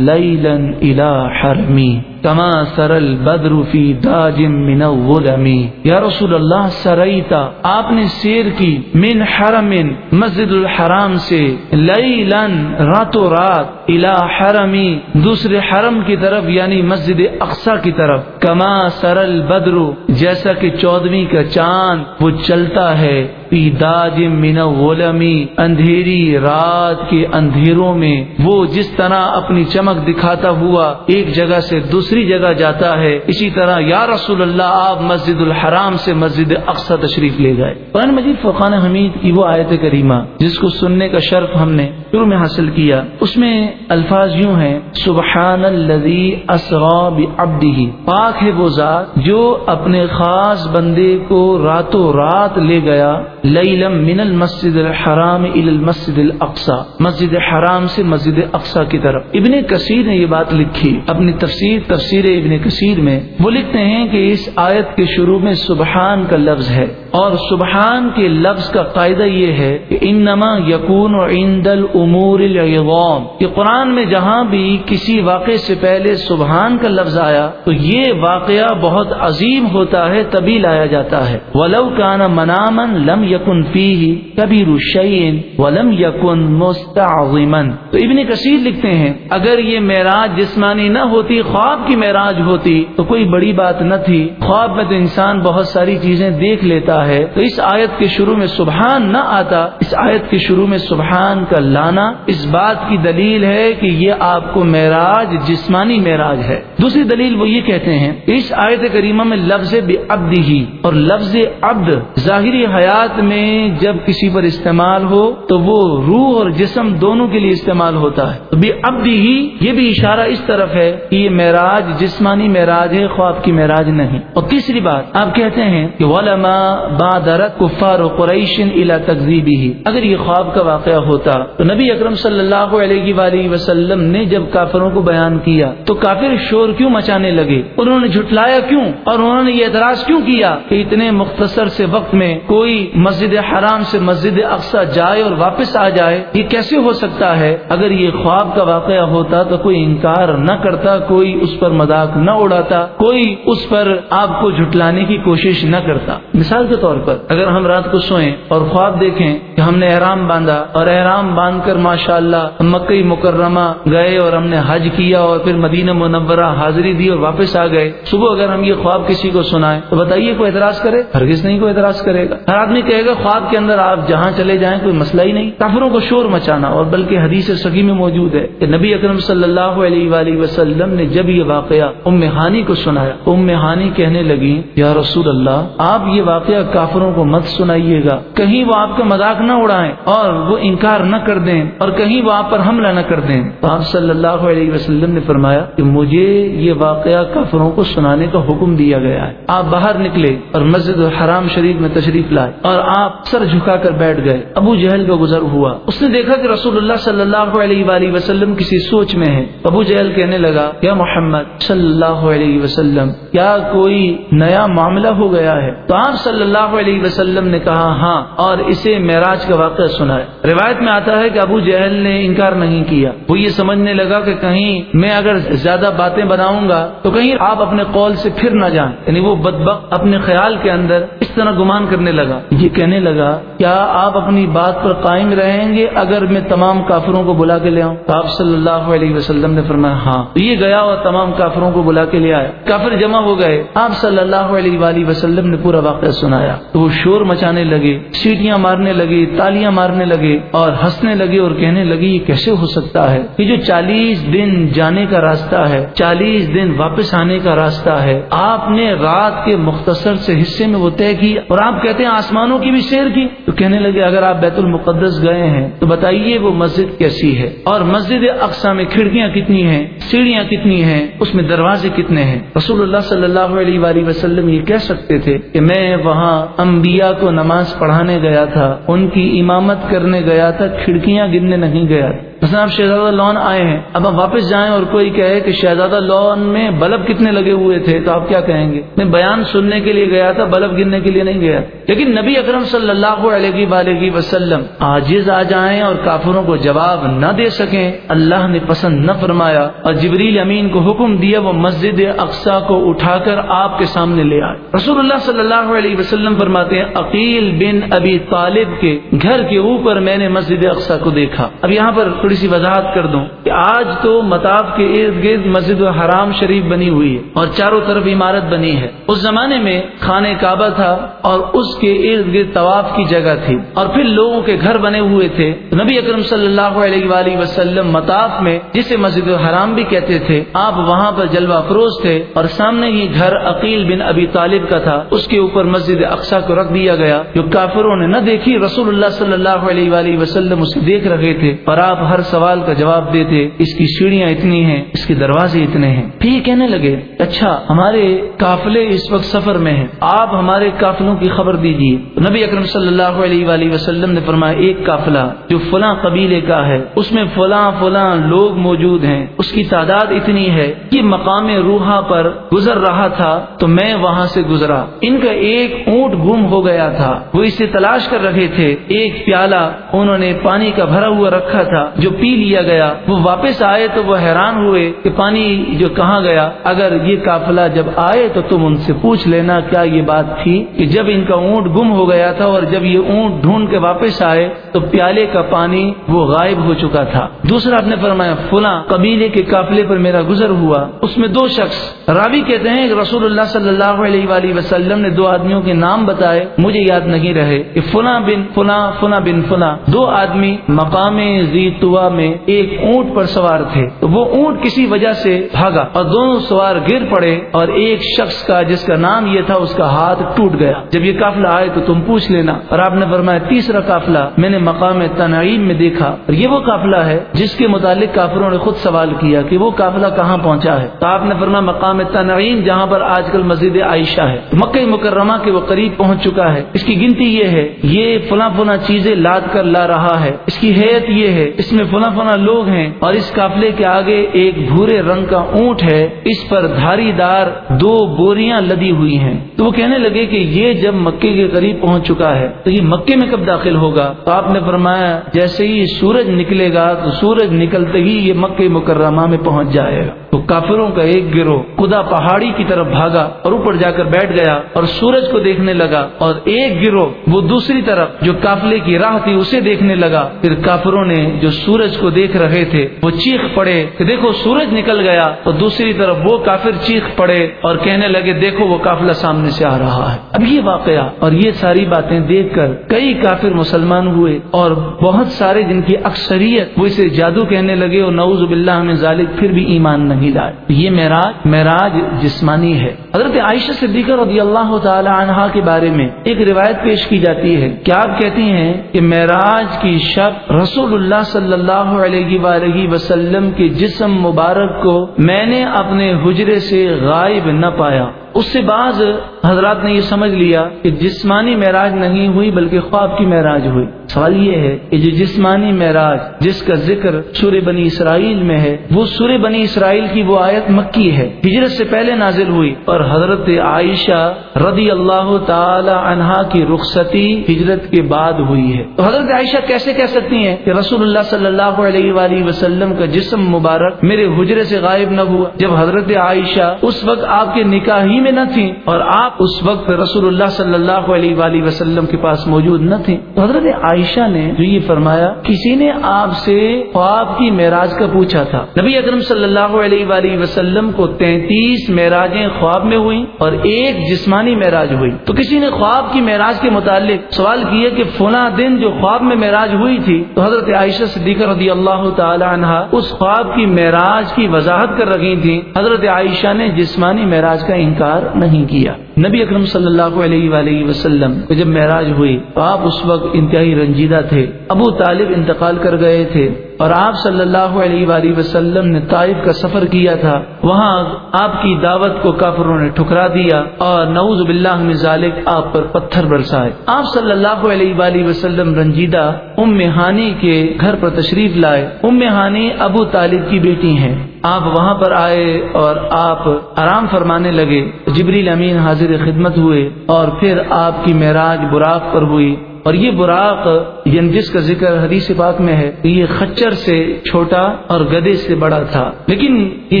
لیلن الا حرمی کما سرل بدروفی داجم من الظلمی یا رسول اللہ سریتا آپ نے سیر کی من حرم مسجد الحرام سے لیلن راتوں رات الا حرمی دوسرے حرم کی طرف یعنی مسجد اقسا کی طرف۔ کما سرل بدرو جیسا کہ چودویں کا چاند وہ چلتا ہے پی داج من غلمی اندھیری رات کے اندھیروں میں۔ وہ جس طرح اپنی چمک دکھاتا ہوا ایک جگہ سے دوسری جگہ جاتا ہے، اسی طرح یا رسول اللہ، آپ مسجد الحرام سے مسجد اقسا تشریف لے گئے قرآن مجید فقان حمید کی وہ آیت کریمہ، جس کو سننے کا شرف ہم نے شروع میں حاصل کیا۔ اس میں الفاظ یوں ہیں، سبحان الذي اسرا بعبده پاک ہے وہ ذات جو اپنے خاص بندے کو راتوں رات لے گیا لیلم من المسجد الحرام الى المسجد الاقصى مسجد حرام سے مسجد اقصا کی طرف۔ ابن کثیر نے یہ بات لکھی۔ اپنی تفسیر تفسیر ابن کثیر میں وہ لکھتے ہیں کہ اس آیت کے شروع میں سبحان کا لفظ ہے۔ اور سبحان کے لفظ کا قاعدہ یہ ہے کہ انما یقون اور عند الامور العظام۔ کہ قرآن میں جہاں بھی کسی واقعے سے پہلے سبحان کا لفظ آیا، تو یہ واقعہ بہت عظیم ہوتا ہے، تبھی لایا جاتا ہے۔ ولو کان منامن لم یقن فی کبھی رشین ولم یقن مستعظمن۔ تو ابن کثیر لکھتے ہیں، اگر یہ معراج جسمانی نہ ہوتی، خواب کی معراج ہوتی، تو کوئی بڑی بات نہ تھی۔ خواب میں تو انسان بہت ساری چیزیں دیکھ لیتا ہے۔ تو اس آیت کے شروع میں سبحان نہ آتا، اس آیت کے شروع میں سبحان کا لانا اس بات کی دلیل ہے کہ یہ آپ کو معراج، جسمانی معراج ہے۔ دوسری دلیل وہ یہ کہتے ہیں، اس آیت کریمہ میں لفظ بے ابد ہی اور لفظ عبد ظاہری حیات میں جب کسی پر استعمال ہو تو وہ روح اور جسم دونوں کے لیے استعمال ہوتا ہے۔ تو بے ابد ہی، یہ بھی اشارہ اس طرف ہے کہ یہ معراج، جسمانی معراج ہے، خواب کی معراج نہیں۔ اور تیسری بات، آپ کہتے ہیں کہ علماء بادرت کفار و قریش الا تقزیبی ہی اگر یہ خواب کا واقعہ ہوتا تو نبی اکرم صلی اللہ علیہ وآلہ وسلم نے جب کافروں کو بیان کیا تو کافر شور کیوں مچانے لگے؟ انہوں نے جھٹلایا کیوں؟ اور انہوں نے یہ اعتراض کیوں کیا کہ اتنے مختصر سے وقت میں کوئی مسجد حرام سے مسجد اقسا جائے اور واپس آ جائے، یہ کیسے ہو سکتا ہے؟ اگر یہ خواب کا واقعہ ہوتا تو کوئی انکار نہ کرتا، کوئی اس پر مذاق نہ اڑاتا، کوئی اس پر آپ کو جھٹلانے کی کوشش نہ کرتا۔ مثال کے طور پر اگر ہم رات کو سوئیں اور خواب دیکھیں کہ ہم نے احرام باندھا اور احرام باندھ کر ماشاء اللہ مکئی مکرمہ گئے اور ہم نے حج کیا اور پھر مدینہ منورہ حاضری دی اور واپس آ گئے، صبح اگر ہم یہ خواب کسی کو سنائیں تو بتائیے کوئی اعتراض کرے؟ ہرگز نہیں کوئی اعتراض کرے گا۔ ہر آدمی کہے گا، خواب کے اندر آپ جہاں چلے جائیں کوئی مسئلہ ہی نہیں۔ کافروں کو شور مچانا، اور بلکہ حدیث سگی میں موجود ہے کہ نبی اکرم صلی اللہ علیہ وآلہ وسلم نے جب یہ واقعہ ام ہانی کو سنایا، ام ہانی کہنے لگی یا رسول اللہ، آپ یہ واقعہ کافروں کو مت سنائیے گا۔ کہیں وہ آپ کا مذاق نہ اڑائیں اور وہ انکار نہ کر دیں، اور کہیں وہ آپ پر حملہ نہ کر دیں۔ تو آپ صلی اللہ علیہ وسلم نے فرمایا کہ مجھے یہ واقعہ کافروں کو سنانے کا حکم دیا گیا ہے۔ آپ باہر نکلے اور مسجد الحرام شریف میں تشریف لائے اور آپ سر جھکا کر بیٹھ گئے۔ ابو جہل کا گزر ہوا۔ اس نے دیکھا کہ رسول اللہ صلی اللہ علیہ وآلہ وسلم کسی سوچ میں ہے ابو جہل کہنے لگا، یا محمد صلی اللہ علیہ وسلم، کیا کوئی نیا معاملہ ہو گیا ہے؟ تو آپ صلی اللہ علیہ وسلم نے کہا ہاں اور اسے معراج کا واقعہ سنا ہے۔ روایت میں آتا ہے کہ ابو جہل نے انکار نہیں کیا۔ وہ یہ سمجھنے لگا کہ کہیں میں اگر زیادہ باتیں بناؤں گا تو کہیں آپ اپنے قول سے پھر نہ جائیں۔ یعنی وہ بدبخت اپنے خیال کے اندر اس طرح گمان کرنے لگا۔ یہ کہنے لگا، کیا آپ اپنی بات پر قائم رہیں گے اگر میں تمام کافروں کو بلا کے لے آؤں؟ تو آپ صلی اللہ علیہ وسلم نے فرمایا ہاں۔ تو یہ گیا اور تمام کافروں کو بلا کے لے آیا کافر جمع ہو گئے۔ آپ صلی اللہ علیہ وآلہ وسلم نے پورا واقعہ سنایا۔ تو وہ شور مچانے لگے، سیٹیاں مارنے لگے، تالیاں مارنے لگے اور ہنسنے لگے اور کہنے لگے، یہ کیسے ہو سکتا ہے یہ جو چالیس دن جانے کا راستہ ہے، چالیس دن واپس آنے کا راستہ ہے، آپ نے رات کے مختصر سے حصے میں وہ طے کی اور آپ کہتے ہیں آسمانوں کی بھی شیر کی تو کہنے لگے، اگر آپ بیت المقدس گئے ہیں تو بتائیے وہ مسجد کیسی ہے؟ اور مسجد اقسا میں کھڑکیاں کتنی ہیں؟ سیڑھیاں کتنی ہیں؟ اس میں دروازے کتنے ہیں؟ رسول اللہ صلی اللہ علیہ وآلہ وسلم یہ کہہ سکتے تھے کہ میں وہاں انبیاء کو نماز پڑھانے گیا تھا، ان کی امامت کرنے گیا تھا، کھڑکیاں گننے نہیں گیا تھا۔ مثلا آپ شہزادہ لون آئے ہیں، اب آپ واپس جائیں اور کوئی کہے کہ شہزادہ لون میں بلب کتنے لگے ہوئے تھے، تو آپ کیا کہیں گے؟ میں بیان سننے کے لیے گیا تھا، بلب گرنے کے لیے نہیں گیا۔ لیکن نبی اکرم صلی اللہ علیہ وآلہ وسلم آجز آ جائیں اور کافروں کو جواب نہ دے سکیں، اللہ نے پسند نہ فرمایا اور جبریل امین کو حکم دیا، وہ مسجد اقسا کو اٹھا کر آپ کے سامنے لے آئے۔ رسول اللہ صلی اللہ علیہ وسلم فرماتے ہیں، عقیل بن ابی طالب کے گھر کے اوپر میں نے مسجد اقسا کو دیکھا۔ اب یہاں پر تھوڑی سی وضاحت کر دوں کہ آج تو متاف کے ارد گرد مسجد الحرام شریف بنی ہوئی ہے اور چاروں طرف عمارت بنی ہے۔ اس زمانے میں خانہ کعبہ تھا اور اس کے ارد گرد طواف کی جگہ تھی۔ اور پھر لوگوں کے گھر بنے ہوئے تھے۔ نبی اکرم صلی اللہ علیہ وآلہ وسلم متاف میں، جسے مسجد الحرام بھی کہتے تھے، آپ وہاں پر جلوہ افروز تھے اور سامنے ہی گھر عقیل بن ابی طالب کا تھا۔ اس کے اوپر مسجد اقسا کو رکھ دیا گیا۔ جو کافروں نے نہ دیکھی، رسول اللہ صلی اللہ علیہ وآلہ وسلم اسے دیکھ رہے تھے۔ اور آپ ہر ہر سوال کا جواب دیتے، اس کی سیڑھیاں اتنی ہیں، اس کے دروازے اتنے ہیں۔ پھر یہ کہنے لگے اچھا ہمارے قافلے اس وقت سفر میں ہیں۔ آپ ہمارے قافلوں کی خبر دیجیے نبی اکرم صلی اللہ علیہ وآلہ وسلم نے فرمایا، ایک قافلہ جو فلاں قبیلے کا ہے، اس میں فلاں فلاں لوگ موجود ہیں۔ اس کی تعداد اتنی ہے کہ مقام روحا پر گزر رہا تھا، تو میں وہاں سے گزرا۔ ان کا ایک اونٹ گم ہو گیا تھا۔ وہ اسے تلاش کر رہے تھے۔ ایک پیالہ انہوں نے پانی کا بھرا ہوا رکھا تھا، جو پی لیا گیا، وہ واپس آئے تو وہ حیران ہوئے کہ پانی جو کہاں گیا؟ اگر یہ قافلہ جب آئے تو تم ان سے پوچھ لینا کیا یہ بات تھی کہ جب ان کا اونٹ گم ہو گیا تھا اور جب یہ اونٹ ڈھونڈ کے واپس آئے تو پیالے کا پانی وہ غائب ہو چکا تھا۔ دوسرا آپ نے فرمایا، فلاں قبیلے کے قافلے پر میرا گزر ہوا۔ اس میں دو شخص، راوی کہتے ہیں کہ رسول اللہ صلی اللہ علیہ وآلہ وسلم نے دو آدمیوں کے نام بتائے، مجھے یاد نہیں رہے کہ فلاں بن، فلاں فلاں بن، فلاں۔ دو آدمی، مقام زیتوا میں ایک اونٹ پر سوار تھے۔ تو وہ اونٹ کسی وجہ سے بھاگا اور دونوں سوار گر پڑے اور ایک شخص کا جس کا نام یہ تھا اس کا ہاتھ ٹوٹ گیا۔ جب یہ قافلہ آئے تو تم پوچھ لینا۔ اور آپ نے فرمایا، تیسرا قافلہ میں نے مقام تنعیم میں دیکھا اور یہ وہ قافلہ ہے جس کے متعلق کافروں نے خود سوال کیا کہ وہ قافلہ کہاں پہنچا ہے۔ تو آپ نے فرمایا، مقام تنعیم جہاں پر آج کل مسجد عائشہ ہے۔ مکہ مکرمہ کے وہ قریب پہنچ چکا ہے۔ اس کی گنتی یہ ہے، یہ فلاں فلاں چیزیں لاد کر لا رہا ہے۔ اس کی حیت یہ ہے، اس میں فلاں فلاں لوگ ہیں اور اس قافلے کے آگے ایک بھورے رنگ کا اونٹ ہے، اس پر دھاری دار دو بوریاں لدی ہوئی ہیں۔ تو وہ کہنے لگے کہ یہ جب مکے کے قریب پہنچ چکا ہے، تو یہ مکے میں کب داخل ہوگا؟ تو آپ نے فرمایا، جیسے ہی سورج نکلے گا، تو سورج نکلتے ہی یہ مکے مکرمہ میں پہنچ جائے گا۔ تو کافروں کا ایک گروہ خدا پہاڑی کی طرف بھاگا اور اوپر جا کر بیٹھ گیا اور سورج کو دیکھنے لگا اور ایک گروہ وہ دوسری طرف جو قافلے کی راہ تھی، اسے دیکھنے لگا۔ پھر کافروں نے جو سورج سورج کو دیکھ رہے تھے، وہ چیخ پڑے کہ دیکھو سورج نکل گیا، اور دوسری طرف وہ کافر چیخ پڑے اور کہنے لگے، دیکھو وہ قافلہ سامنے سے آ رہا ہے۔ اب یہ واقعہ اور یہ ساری باتیں دیکھ کر کئی کافر مسلمان ہوئے اور بہت سارے جن کی اکثریت وہ اسے جادو کہنے لگے، اور نعوذ باللہ میں ذالک پھر بھی ایمان نہیں لائے۔ یہ معراج معراج جسمانی ہے۔ حضرت عائشہ صدیقہ رضی اللہ تعالی عنہا کے بارے میں ایک روایت پیش کی جاتی ہے کیا آپ کہتی ہیں کہ معراج کی شب رسول اللہ صلی اللہ اللہ علیہ وآلہ وسلم کے جسم مبارک کو میں نے اپنے حجرے سے غائب نہ پایا۔ اس سے بعض حضرات نے یہ سمجھ لیا کہ جسمانی معراج نہیں ہوئی بلکہ خواب کی معراج ہوئی۔ سوال یہ ہے کہ جو جسمانی معراج جس کا ذکر سور بنی اسرائیل میں ہے، وہ سور بنی اسرائیل کی وہ آیت مکی ہے۔ ہجرت سے پہلے نازل ہوئی اور حضرت عائشہ رضی اللہ تعالی عنہا کی رخصتی ہجرت کے بعد ہوئی ہے۔ تو حضرت عائشہ کیسے کہہ سکتی ہیں کہ رسول اللہ صلی اللہ علیہ وآلہ وسلم کا جسم مبارک میرے حجرے سے غائب نہ ہوا۔ جب حضرت عائشہ اس وقت آپ کے نکاح ہی میں نہ تھی اور آپ اس وقت رسول اللہ صلی اللہ علیہ وآلہ وسلم کے پاس موجود نہ تھے تو حضرت عائشہ نے جو یہ فرمایا، کسی نے آپ سے خواب کی معراج کا پوچھا تھا۔ نبی اکرم صلی اللہ علیہ وآلہ وسلم کو تینتیس معراجیں خواب میں ہوئی اور ایک جسمانی معراج ہوئی۔ تو کسی نے خواب کی معراج کے متعلق سوال کیا کہ فنا دن جو خواب میں معراج ہوئی تھی، تو حضرت عائشہ صدیقہ رضی اللہ تعالی عنہ اس خواب کی معراج کی وضاحت کر رہی تھی حضرت عائشہ نے جسمانی معراج کا انکار نہیں کیا۔ نبی اکرم صلی اللہ علیہ وآلہ وسلم کو جب معراج ہوئی تو آپ اس وقت انتہائی رنجیدہ تھے۔ ابو طالب انتقال کر گئے تھے اور آپ صلی اللہ علیہ وآلہ وسلم نے طائف کا سفر کیا تھا۔ وہاں آپ کی دعوت کو کافروں نے ٹھکرا دیا اور نعوذ باللہ من ذالک آپ پر پتھر برسائے۔ آپ صلی اللہ علیہ وآلہ وسلم رنجیدہ ام ہانی کے گھر پر تشریف لائے۔ ام ہانی ابو طالب کی بیٹی ہیں۔ آپ وہاں پر آئے اور آپ آرام فرمانے لگے۔ جبریل امین حاضر خدمت ہوئے اور پھر آپ کی معراج براق پر ہوئی اور یہ براق یعنی جس کا ذکر حدیث پاک میں ہے، یہ خچر سے چھوٹا اور گدے سے بڑا تھا۔ لیکن یہ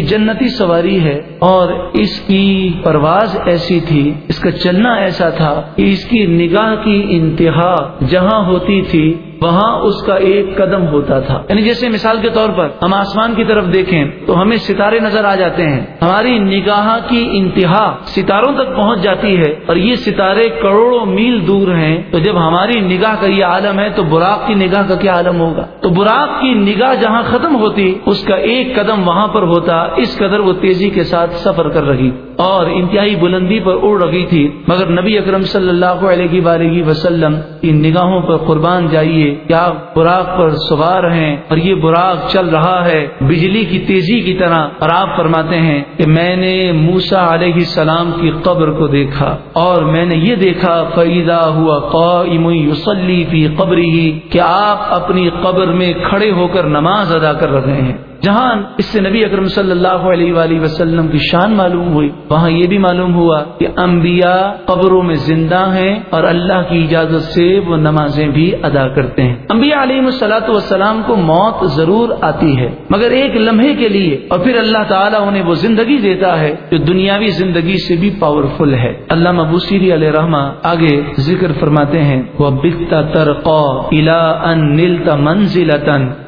جنتی سواری ہے اور اس کی پرواز ایسی تھی، اس کا چلنا ایسا تھا۔ کہ اس کی نگاہ کی انتہا جہاں ہوتی تھی وہاں اس کا ایک قدم ہوتا تھا۔ یعنی جیسے مثال کے طور پر ہم آسمان کی طرف دیکھیں تو ہمیں ستارے نظر آ جاتے ہیں۔ ہماری نگاہ کی انتہا ستاروں تک پہنچ جاتی ہے اور یہ ستارے کروڑوں میل دور ہیں۔ تو جب ہماری نگاہ کا یہ عالم ہے تو براق کی نگاہ کا کیا عالم ہوگا؟ تو براق کی نگاہ جہاں ختم ہوتی، اس کا ایک قدم وہاں پر ہوتا، اس قدر وہ تیزی کے ساتھ سفر کر رہی۔ اور انتہائی بلندی پر اڑ رہی تھی۔ مگر نبی اکرم صلی اللہ علیہ وآلہ وسلم ان نگاہوں پر قربان جائیے کہ آپ براق پر سوار ہیں اور یہ براق چل رہا ہے بجلی کی تیزی کی طرح اور آپ فرماتے ہیں کہ میں نے موسا علیہ السلام کی قبر کو دیکھا اور میں نے یہ دیکھا فیدا ہوا قائم یصلی فی قبری کہ آپ اپنی قبر میں کھڑے ہو کر نماز ادا کر رہے ہیں۔ جہاں اس سے نبی اکرم صلی اللہ علیہ وآلہ وسلم کی شان معلوم ہوئی، وہاں یہ بھی معلوم ہوا کہ انبیاء قبروں میں زندہ ہیں اور اللہ کی اجازت سے وہ نمازیں بھی ادا کرتے ہیں۔ انبیاء علیہ السلاۃ والسلام کو موت ضرور آتی ہے، مگر ایک لمحے کے لیے اور پھر اللہ تعالیٰ انہیں وہ زندگی دیتا ہے جو دنیاوی زندگی سے بھی پاورفل ہے۔ اللہ مبوسری علیہ رحمٰ آگے ذکر فرماتے ہیں وہ بکتا ترقا الا ان نلتا منزل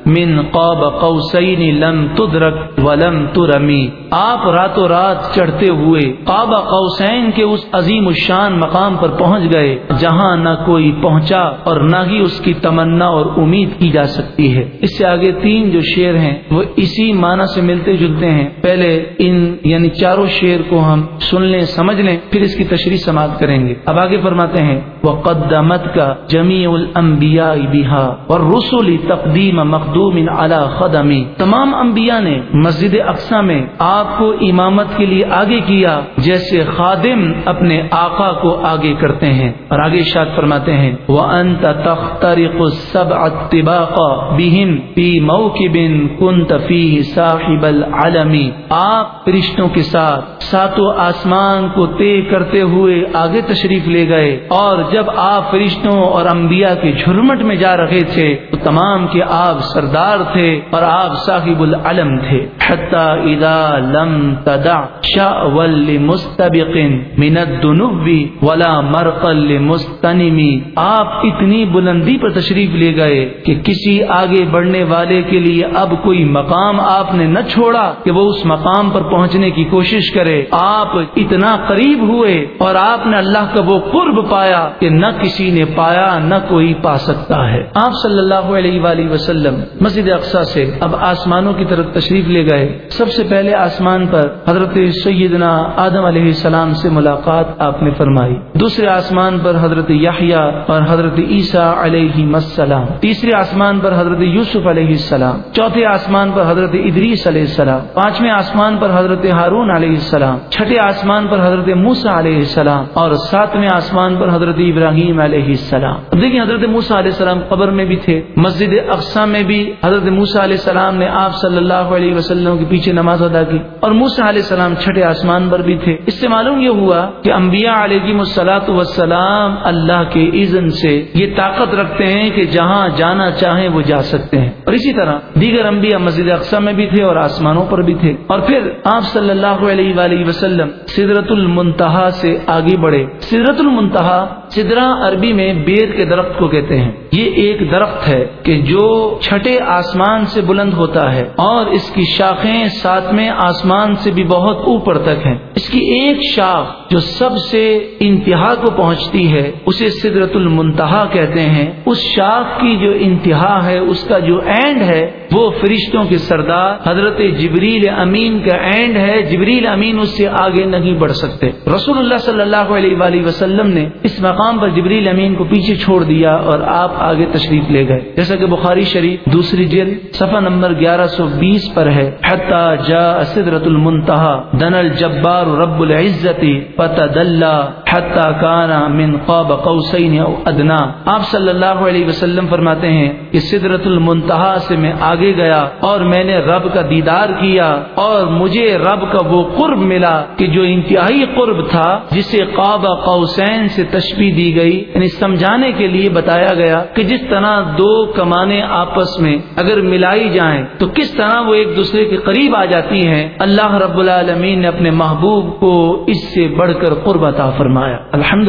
من قاب قوسین لم تدرک ولم ترمی۔ آپ راتوں رات چڑھتے ہوئے قاب قوسین کے اس عظیم الشان مقام پر پہنچ گئے، جہاں نہ کوئی پہنچا اور نہ ہی اس کی تمنا اور امید کی جا سکتی ہے۔ اس سے آگے تین جو شعر ہیں، وہ اسی معنی سے ملتے جلتے ہیں۔ پہلے ان یعنی چاروں شعر کو ہم سن لیں، سمجھ لیں، پھر اس کی تشریح سماعت کریں گے۔ اب آگے فرماتے ہیں وہ قدمت کا جمی الانبیاء بہا اور رسولی تقدیم مقدم مخدوم علی خدمی۔ تمام انبیاء نے مسجد اقسا میں آپ کو امامت کے لیے آگے کیا، جیسے خادم اپنے آقا کو آگے کرتے ہیں۔ اور آگے شاد فرماتے ہیں وہ انت تخترق سب اتباق بہم فی موکب کنت فی صاحب العالمی آپ فرشتوں کے ساتھ ساتوں آسمان کو طے کرتے ہوئے آگے تشریف لے گئے۔ اور جب آپ فرشتوں اور انبیاء کے جھرمٹ میں جا رہے تھے، تو تمام کے آپ سردار تھے اور آپ صاحب العلم تھے۔ حتی اذا لم تدع شاول مستبق من الدنوی ولا مرقل مستنمی آپ اتنی بلندی پر تشریف لے گئے کہ کسی آگے بڑھنے والے کے لیے اب کوئی مقام آپ نے نہ چھوڑا کہ وہ اس مقام پر پہنچنے کی کوشش کرے۔ آپ اتنا قریب ہوئے اور آپ نے اللہ کا وہ قرب پایا کہ نہ کسی نے پایا نہ کوئی پا سکتا ہے۔ آپ صلی اللہ علیہ وآلہ وسلم مسجد اقسا سے اب آسمانوں کی طرف تشریف لے گئے۔ سب سے پہلے آسمان پر حضرت سیدنا آدم علیہ السلام سے ملاقات آپ نے فرمائی۔ دوسرے آسمان پر حضرت یحییٰ اور حضرت عیسیٰ علیہ السلام۔ تیسرے آسمان پر حضرت یوسف علیہ السلام۔ چوتھے آسمان پر حضرت ادریس علیہ السلام۔ پانچویں آسمان پر حضرت ہارون علیہ السلام۔ چھٹے آسمان پر حضرت موسا علیہ السلام۔ اور ساتویں آسمان پر حضرت ابراہیم علیہ السلام۔ دیکھیں حضرت موسا علیہ السلام قبر میں بھی تھے۔ مسجد اقسا میں بھی حضرت موسا علیہ السلام نے آپ صلی اللہ علیہ وسلم کے پیچھے نماز ادا کی اور موسا علیہ السلام چھٹے آسمان پر بھی تھے۔ اس سے معلوم یہ ہوا کہ انبیاء علیہ مسلاط وسلام اللہ کے اذن سے یہ طاقت رکھتے ہیں کہ جہاں جانا چاہیں وہ جا سکتے ہیں۔ اور اسی طرح دیگر انبیاء مسجد اقسا میں بھی تھے اور آسمانوں پر بھی تھے۔ اور پھر آپ صلی اللہ علیہ وآلہ وسلم سدرت المنتہا سے آگے بڑھے۔ سدرت المنتہا سدرا عربی میں بیر کے درخت کو کہتے ہیں۔ یہ ایک درخت ہے کہ جو چھٹے آسمان سے بلند ہوتا ہے اور اس کی شاخیں ساتویں آسمان سے بھی بہت اوپر تک ہیں۔ اس کی ایک شاخ جو سب سے انتہا کو پہنچتی ہے، اسے سدرت المنتہا کہتے ہیں۔ اس شاخ کی جو انتہا ہے، اس کا جو اینڈ ہے، وہ فرشتوں کے سردار حضرت جبریل امین کا اینڈ ہے۔ جبریل امین اس سے آگے نہیں بڑھ سکتے۔ رسول اللہ صلی اللہ علیہ وآلہ وسلم نے اس مقام پر جبریل امین کو پیچھے چھوڑ دیا اور آپ آگے تشریف لے گئے۔ جیسا کہ بخاری شریف دوسری جلد، صفحہ نمبر گیارہ سو بیس پر ہے، حتی جا سدرت المنتہا دن الجبار رب العزتی فتدلہ حتی کانا من قاب قوسین او ادنا۔ آپ صلی اللہ علیہ وسلم فرماتے ہیں کہ سدرت المنتہا سے میں آگے گیا اور میں نے رب کا دیدار کیا اور مجھے رب کا وہ قرب ملا کہ جو انتہائی قرب تھا، جسے قاب قوسین سے تشبیح دی گئی یعنی سمجھانے کے لیے بتایا گیا کہ جس طرح دو کمانے آپس میں اگر ملائی جائیں، تو کس طرح وہ ایک دوسرے کے قریب آ جاتی ہیں؟ اللہ رب العالمین نے اپنے محبوب کو اس سے بڑھ کر قرب عطا فرمایا۔ الحمد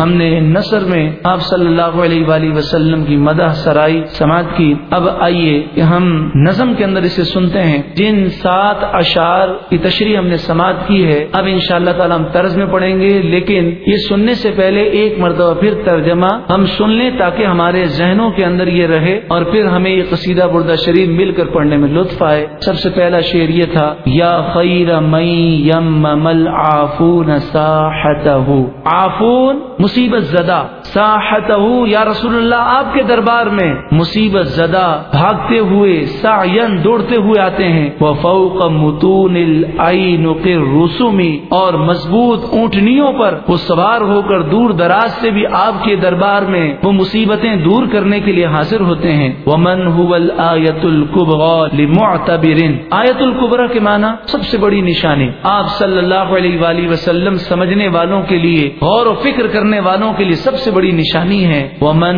ہم نے نثر میں آپ صلی اللہ علیہ وآلہ وسلم کی مدح سرائی سماعت کی۔ اب آئیے کہ ہم نظم کے اندر اسے سنتے ہیں۔ جن سات اشعار کی تشریح ہم نے سماعت کی ہے، اب ان شاء اللہ تعالیٰ ہم طرز میں پڑھیں گے، لیکن یہ سننے سے پہلے ایک مرتبہ پھر ترجمہ ہم سن لیں تاکہ ہمارے ذہنوں کے اندر یہ رہے اور پھر ہمیں یہ قصیدہ بردہ شریف مل کر پڑھنے میں لطف آئے۔ سب سے پہلا شعر یہ تھا، یا خیر آفون آفون مصیبت زدہ۔ ساحت یا رسول اللہ، آپ کے دربار میں مصیبت زدہ۔ بھاگتے ہوئے، سعین دوڑتے ہوئے آتے ہیں۔ وہ فوق متون رسومی اور مضبوط اونٹنیوں پر وہ سوار ہو کر دور دراز سے بھی آپ کے دربار میں وہ مصیبتیں دور کرنے کے لیے حاضر ہوتے ہیں۔ وہ من آیت القبر آیت القبرا کے معنی سب سے بڑی نشانی. آپ صلی اللہ علیہ وآلہ وسلم سمجھنے والوں کے لیے، غور و فکر کرنے والوں کے لیے سب سے بڑی نشانی ہے. وہ من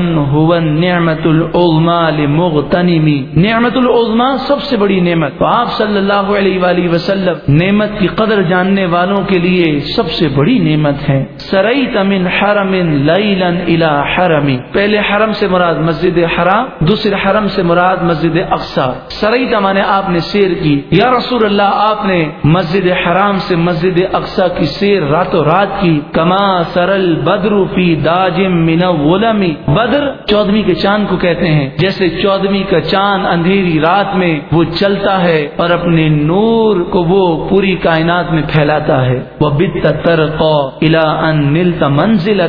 نعمت العظما لمغتنمی نعمت العظما سب سے بڑی نعمت. تو آپ صلی اللہ علیہ وآلہ وسلم نعمت کی قدر جاننے والوں کے لیے سب سے بڑی نعمت ہے. سرئی تمن حرم لیلن الا حرمی پہلے حرم سے مراد مسجد حرام، دوسرے حرم سے مراد مسجد اقسا سرئی تمانے آپ نے سیر کی۔ یا رسول اللہ، آپ نے مسجد حرام سے مسجد اقسا کی سیر راتوں رات کی۔ کما سرل بدرو فی داجم من غلمی بدر چودمی کے چاند کو کہتے ہیں۔ جیسے چودمی کا چاند اندھیری رات میں وہ چلتا ہے اور اپنے نور کو وہ پوری کائنات میں پھیلاتا ہے۔ وہ بت ترقو الا ان نلتا منزل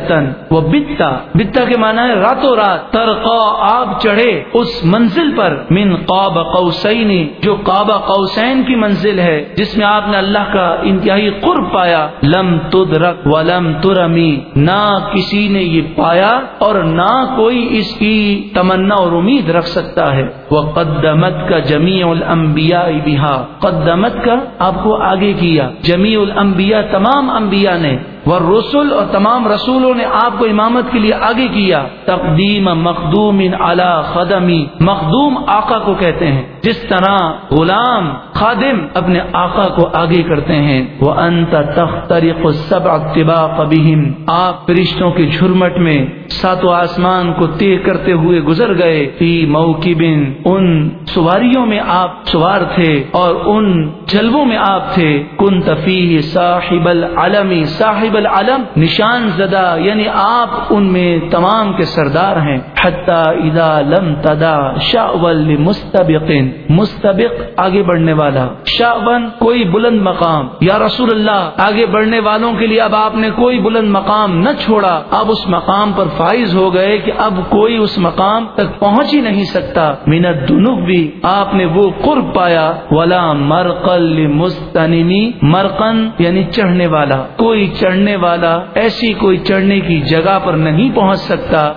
وہ بتا بتا کے معنی ہے راتوں رات۔ ترقا آپ چڑھے، اس منزل منزل پر. من قاب قوسین، جو کعبہ قوسین کی منزل ہے، جس میں آپ نے اللہ کا انتہائی قرب پایا. لم تدرک ولم ترمی، نہ کسی نے یہ پایا اور نہ کوئی اس کی تمنا اور امید رکھ سکتا ہے۔ وہ قدمت کا جمی الانبیاء بہا۔ قدمت کا آپ کو آگے کیا۔ جمی الانبیاء تمام انبیاء نے وہ رسول اور تمام رسولوں نے آپ کو امامت کے لیے آگے کیا۔ تقدیم مخدوم اعلی خدمی۔ مخدوم آقا کو کہتے ہیں۔ جس طرح غلام خادم اپنے آقا کو آگے کرتے ہیں۔ وہ انت تختریق سب اقتبا قبیم آپ فرشتوں کے جھرمٹ میں ساتو آسمان کو طے کرتے ہوئے گزر گئے۔ فی موکبن ان سواریوں میں آپ سوار تھے اور ان جلووں میں آپ تھے۔ کن تفیح صاحب العالمی صاحب العالم نشان زدہ یعنی آپ ان میں تمام کے سردار ہیں۔ اذا لم تدا شاول مستبق مستبق آگے بڑھنے والا۔ شاون کوئی بلند مقام۔ یا رسول اللہ، آگے بڑھنے والوں کے لیے اب آپ نے کوئی بلند مقام نہ چھوڑا۔ اب اس مقام پر فائز ہو گئے کہ اب کوئی اس مقام تک پہنچ ہی نہیں سکتا۔ منت دنوب بھی آپ نے وہ قرب پایا۔ ولا مرقل مستنمی مرقن یعنی چڑھنے والا۔ کوئی چڑھنے والا ایسی کوئی چڑھنے کی جگہ پر نہیں پہنچ سکتا۔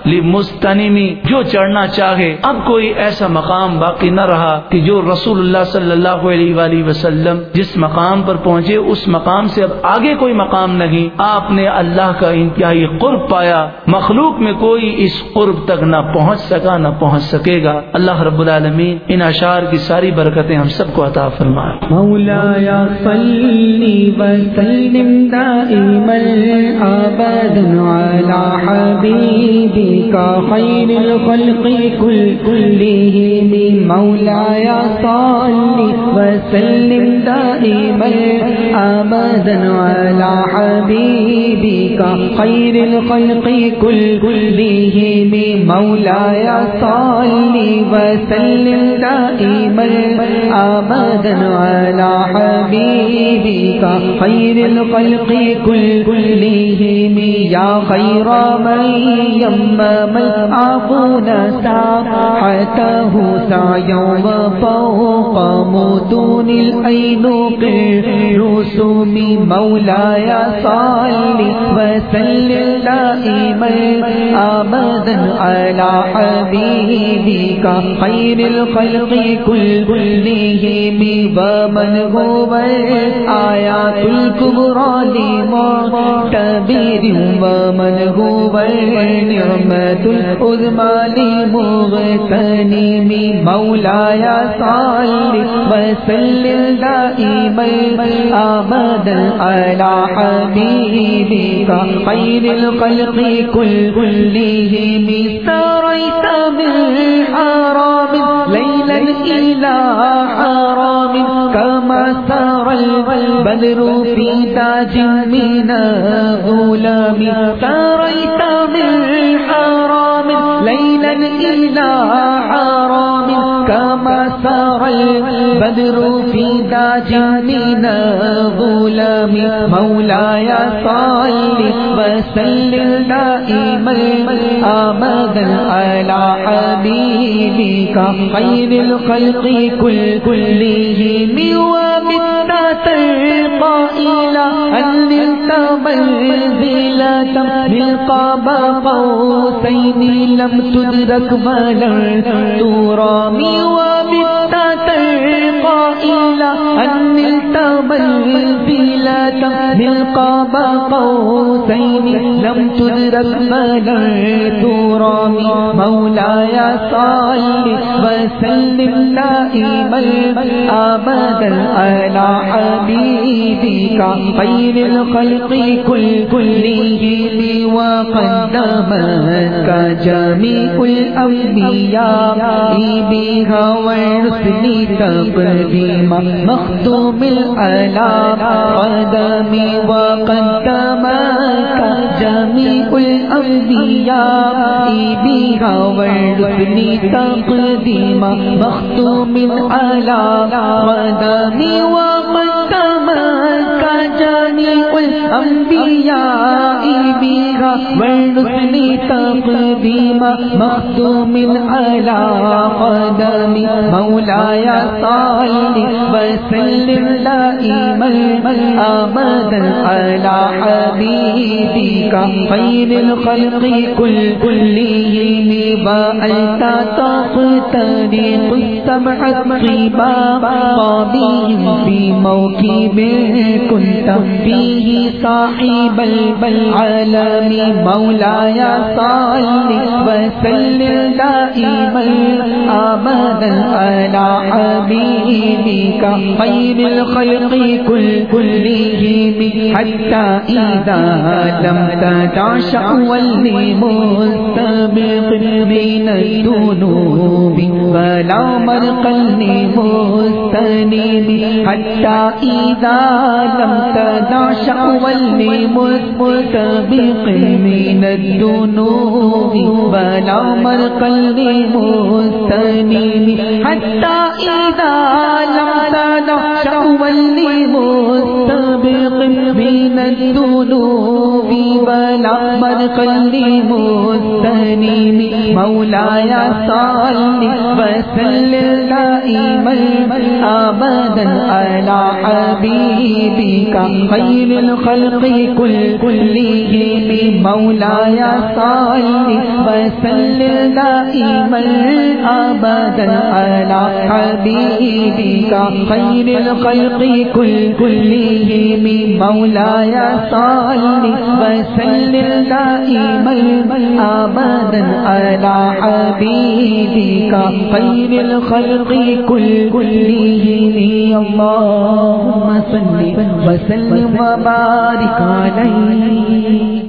مستنمی جو چڑھنا چاہے، اب کوئی ایسا مقام باقی نہ رہا کہ جو رسول اللہ صلی اللہ علیہ وآلہ وسلم جس مقام پر پہنچے، اس مقام سے اب آگے کوئی مقام نہیں۔ آپ نے اللہ کا انتہائی قرب پایا۔ مخلوق میں کوئی اس قرب تک نہ پہنچ سکا، نہ پہنچ سکے گا۔ اللہ رب العالمین ان اشار کی ساری برکتیں ہم سب کو عطا فرمائے۔ مولا یا صلی وسلم دائما ابدا علی حبیبک خیر الخلق کل کلهم مولا یا صلی وسلم دائما ابدا على حبيبك خير الخلق كل كلهم مولاي صل وسلم دائما ابدا على حبيبك خير الخلق كل كلهم يا خير من يمم العفون ساحته سعيا وفوق متون العينوق الرسوم مولاي صل وسلم دائما ابدا على حبيبك خير الخلق كلهم ومن هو الآيات الكبرى لمعتبر ومن هو النعمة العظمى لمغتنم مولاي صل وسلم دائما ابدا على حبيبك خير الخلق كلهم سريت بالحرام ليلا إلى حرام كما سار البدر في تاج من غلام. ساريت من حرام ليلا إلى حرام كما سار البدر بدرو فیدا جانین غلامی مولایا صلی وسلم دائم آمدا على حبیبی کا خیر الخلق کل کلیہم ومنا ترقى إلى أن نلت منزلة بالقاب قوسين لم تدرك بلر ترامي وبت کو إلى أن نلت منزلة بالقاب قوسين لم تدرك بلر ترامي مولاي صل وسلم دائما. أبدا على حبيبك خير الخلق كل كله وقدمك جميع الأنبياء. بها والرسل تقديم مخدوم الألام قدمي وقدمك جميع الأنبياء بها والرسل تقديم مخدوم العلا قدمي وقدمك جميع الأنبياء بها والرسل تقديم مخدوم على قدم مولاي صل وسلم دائما أبدا على حبيبك خير الخلق كل كلهم وأنت تقترق السبع الطباق بهم في موكب كنت فيه صاحب العالم مولاي صل وسلم دائما أبدا على حبيبك خير الخلق كل كلهم حتى إذا لم تدع شأوى لمستبق من الذنوب ولا مرقا لمستنيب حتى إذا لم تدا شاول شأوى لمستبق من الدنوب بلا مرقل مستنیم حتی اذا لم تدع شأوى لمستبق من الدنوب الذنوب ولا مرقا لمستنيب مولاي صل وسلم دائما أبدا على حبيبك خير الخلق كل كلهم مولاي صل وسلم دائما أبدا على حبيبك خير الخلق كل كلهم مولاي صل وسلم دائما على حبيبك خير الخلق كلهم. اللهم صل وسلم وبارك عليه.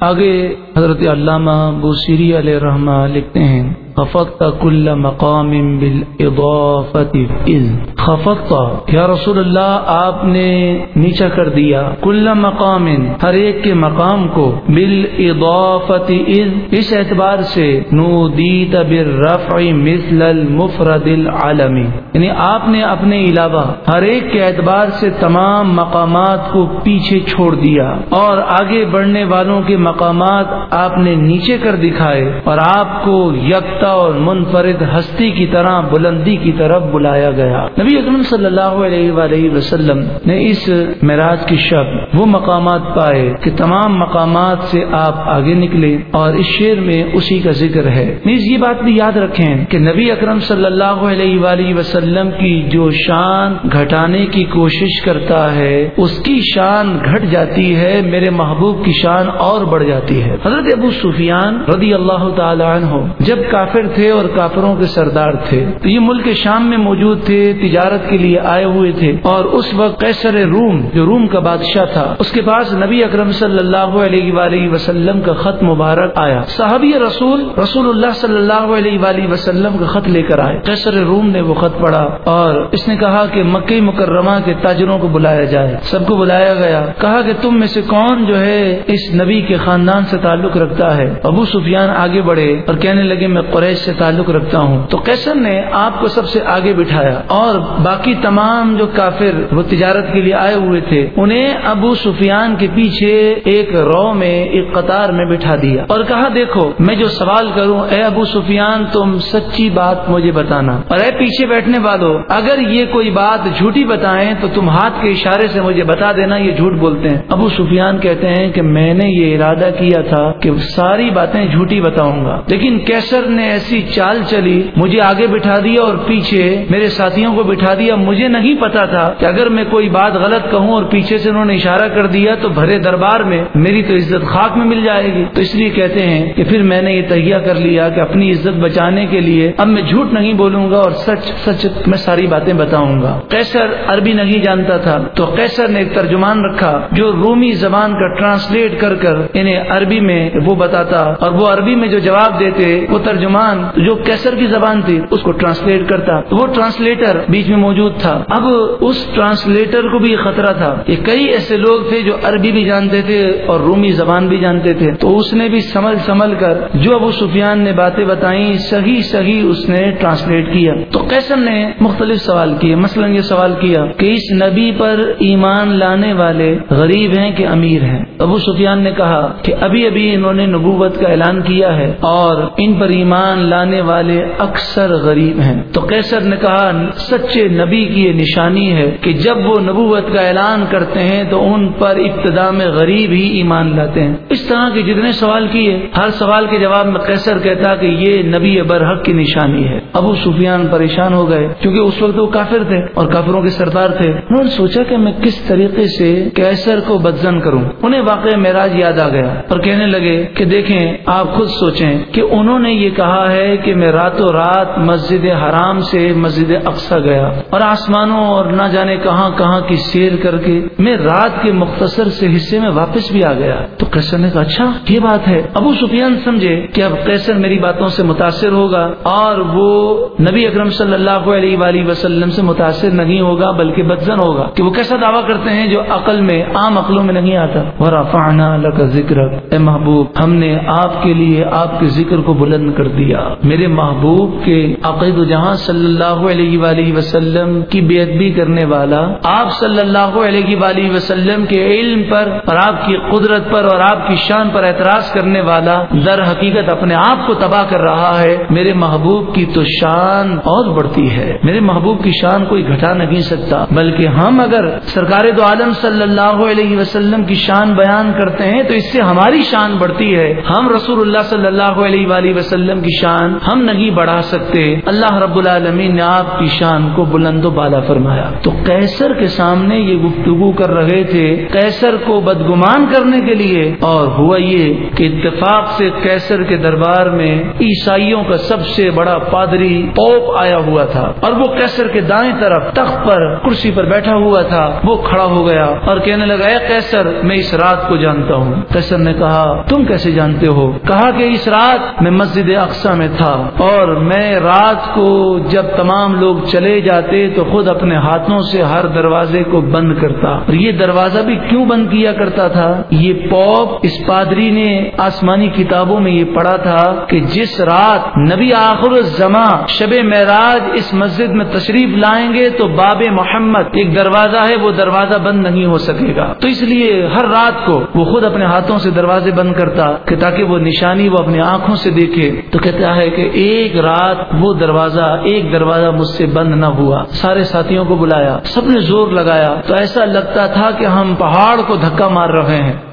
آگے حضرت علامہ بوسیری علیہ رحمہ لکھتے ہیں خفقت کل مقام بالاضافت اذ خفقت. یا رسول اللہ، آپ نے نیچا کر دیا. کل مقام، ہر ایک کے مقام کو. بالاضافت اذ اس اعتبار سے، نودیت بالرفع مثل المفرد العالمی یعنی آپ نے اپنے علاوہ ہر ایک کے اعتبار سے تمام مقامات کو پیچھے چھوڑ دیا. اور آگے بڑھنے والوں کے مقامات آپ نے نیچے کر دکھائے. اور آپ کو یک یکتا اور منفرد ہستی کی طرح بلندی کی طرف بلایا گیا۔ نبی اکرم صلی اللہ علیہ وآلہ وسلم نے اس معراج کی شب وہ مقامات پائے کہ تمام مقامات سے آپ آگے نکلے اور اس شعر میں اسی کا ذکر ہے۔ نیز یہ بات بھی یاد رکھیں کہ نبی اکرم صلی اللہ علیہ وآلہ وسلم کی جو شان گھٹانے کی کوشش کرتا ہے، اس کی شان گھٹ جاتی ہے، میرے محبوب کی شان اور بڑھ جاتی ہے۔ حضرت ابو سفیان رضی اللہ تعالی عنہ جب کافی کافر تھے اور کافروں کے سردار تھے۔ تو یہ ملک شام میں موجود تھے، تجارت کے لیے آئے ہوئے تھے۔ اور اس وقت کیسر روم، جو روم کا بادشاہ تھا، اس کے پاس نبی اکرم صلی اللہ علیہ وآلہ وسلم کا خط مبارک آیا۔ صحابی رسول رسول اللہ صلی اللہ علیہ وآلہ وسلم کا خط لے کر آئے۔ کیسر روم نے وہ خط پڑھا اور اس نے کہا کہ مکئی مکرمہ کے تاجروں کو بلایا جائے۔ سب کو بلایا گیا۔ کہا کہ تم میں سے کون جو ہے اس نبی کے خاندان سے تعلق رکھتا ہے؟ ابو سفیان آگے بڑھے اور کہنے لگے، میں قریش سے تعلق رکھتا ہوں۔ تو کیسر نے آپ کو سب سے آگے بٹھایا اور باقی تمام جو کافر وہ تجارت کے لیے آئے ہوئے تھے، انہیں ابو سفیان کے پیچھے ایک رو میں، ایک قطار میں بٹھا دیا اور کہا، دیکھو، میں جو سوال کروں، اے ابو سفیان، تم سچی بات مجھے بتانا۔ اور اے پیچھے بیٹھنے والوں اگر یہ کوئی بات جھوٹی بتائیں تو تم ہاتھ کے اشارے سے مجھے بتا دینا، یہ جھوٹ بولتے ہیں۔ ابو سفیان کہتے ہیں کہ میں نے یہ ارادہ کیا تھا کہ ساری باتیں جھوٹی بتاؤں گا۔ لیکن کیسر نے ایسی چال چلی، مجھے آگے بٹھا دیا اور پیچھے میرے ساتھیوں کو بٹھا دیا۔ مجھے نہیں پتا تھا کہ اگر میں کوئی بات غلط کہوں اور پیچھے سے انہوں نے اشارہ کر دیا تو بھرے دربار میں میری تو عزت خاک میں مل جائے گی۔ تو اس لیے کہتے ہیں کہ پھر میں نے یہ تہیا کر لیا کہ اپنی عزت بچانے کے لیے اب میں جھوٹ نہیں بولوں گا اور سچ سچ میں ساری باتیں بتاؤں گا۔ کیسر عربی نہیں جانتا تھا۔ تو کیسر نے ایک ترجمان رکھا جو رومی زبان کا ٹرانسلیٹ کر کر انہیں عربی میں وہ بتاتا اور وہ عربی میں جو جواب دیتے وہ ترجمان جو کیسر کی زبان تھی، اس کو ٹرانسلیٹ کرتا۔ وہ ٹرانسلیٹر بیچ میں موجود تھا۔ اب اس ٹرانسلیٹر کو بھی خطرہ تھا کہ کئی ایسے لوگ تھے جو عربی بھی جانتے تھے اور رومی زبان بھی جانتے تھے۔ تو اس نے بھی سمجھ سمجھ کر جو ابو سفیان نے باتیں بتائیں، صحیح صحیح اس نے ٹرانسلیٹ کیا۔ تو کیسر نے مختلف سوال کیے۔ مثلا یہ سوال کیا کہ اس نبی پر ایمان لانے والے غریب ہیں کہ امیر ہیں؟ ابو سفیان نے کہا کہ ابھی ابھی انہوں نے نبوت کا اعلان کیا ہے اور ان پر ایمان لانے والے اکثر غریب ہیں۔ تو کیسر نے کہا، سچے نبی کی یہ نشانی ہے کہ جب وہ نبوت کا اعلان کرتے ہیں تو ان پر ابتدا میں غریب ہی ایمان لاتے ہیں۔ اس طرح کے جتنے سوال کیے، ہر سوال کے جواب میں کیسر کہتا کہ یہ نبی برحق کی نشانی ہے۔ ابو سفیان پریشان ہو گئے کیونکہ اس وقت وہ کافر تھے اور کافروں کے سردار تھے۔ انہوں نے سوچا کہ میں کس طریقے سے کیسر کو بدزن کروں۔ انہیں واقع معراج یاد آ گیا اور کہنے لگے کہ دیکھیں، آپ خود سوچیں کہ انہوں نے یہ کہا ہے کہ میں راتوں رات مسجد حرام سے مسجد اقسا گیا اور آسمانوں اور نہ جانے کہاں کہاں کی سیر کر کے میں رات کے مختصر سے حصے میں واپس بھی آ گیا۔ تو کیسر نے کہا اچھا یہ بات ہے۔ ابو سفیان سمجھے کہ اب کیسر میری باتوں سے متاثر ہوگا اور وہ نبی اکرم صلی اللہ علیہ وآلہ وسلم سے متاثر نہیں ہوگا، بلکہ بدزن ہوگا کہ وہ کیسا دعویٰ کرتے ہیں جو عقل میں، عام عقلوں میں نہیں آتا۔ ورفعنا لك ذکرک اے محبوب، ہم نے آپ کے لیے آپ کے ذکر کو بلند کر دیا۔ میرے محبوب کے عقید و جہاں صلی اللہ علیہ وآلہ وسلم کی بے ادبی کرنے والا، آپ صلی اللہ علیہ وآلہ وسلم کے علم پر اور آپ کی قدرت پر اور آپ کی شان پر اعتراض کرنے والا در حقیقت اپنے آپ کو تباہ کر رہا ہے، میرے محبوب کی تو شان اور بڑھتی ہے۔ میرے محبوب کی شان کوئی گھٹا نہیں سکتا، بلکہ ہم اگر سرکار دو عالم صلی اللہ علیہ وسلم کی شان بیان کرتے ہیں تو اس سے ہماری شان بڑھتی ہے۔ ہم رسول اللہ صلی اللہ علیہ وآلہ وسلم کی شان ہم نہیں بڑھا سکتے۔ اللہ رب العالمین نے آپ کی شان کو بلند و بالا فرمایا۔ تو کیسر کے سامنے یہ گفتگو کر رہے تھے کیسر کو بدگمان کرنے کے لیے۔ اور ہوا یہ کہ اتفاق سے کیسر کے دربار میں عیسائیوں کا سب سے بڑا پادری پوپ آیا ہوا تھا۔ اور وہ کیسر کے دائیں طرف تخت پر کرسی پر بیٹھا ہوا تھا۔ وہ کھڑا ہو گیا اور کہنے لگا، اے کیسر میں اس رات کو جانتا ہوں۔ کیسر نے کہا، تم کیسے جانتے ہو؟ کہا کہ، اس رات میں مسجد اقسا میں تھا اور میں رات کو جب تمام لوگ چلے جاتے تو خود اپنے ہاتھوں سے ہر دروازے کو بند کرتا اور یہ دروازہ بھی کیوں بند کیا کرتا تھا؟ یہ پوپ اس پادری نے آسمانی کتابوں میں یہ پڑھا تھا کہ جس رات نبی آخر الزما شب معراج اس مسجد میں تشریف لائیں گے تو باب محمد ایک دروازہ ہے، وہ دروازہ بند نہیں ہو سکے گا۔ تو اس لیے ہر رات کو وہ خود اپنے ہاتھوں سے دروازے بند کرتا کہ تاکہ وہ نشانی وہ اپنی آنکھوں سے دیکھے۔ تو کہتا ہے کہ ایک رات وہ دروازہ، ایک دروازہ مجھ سے بند نہ ہوا۔ سارے ساتھیوں کو بلایا، سب نے زور لگایا۔ تو ایسا لگتا تھا کہ ہم پہاڑ کو دھکا مار رہے ہیں۔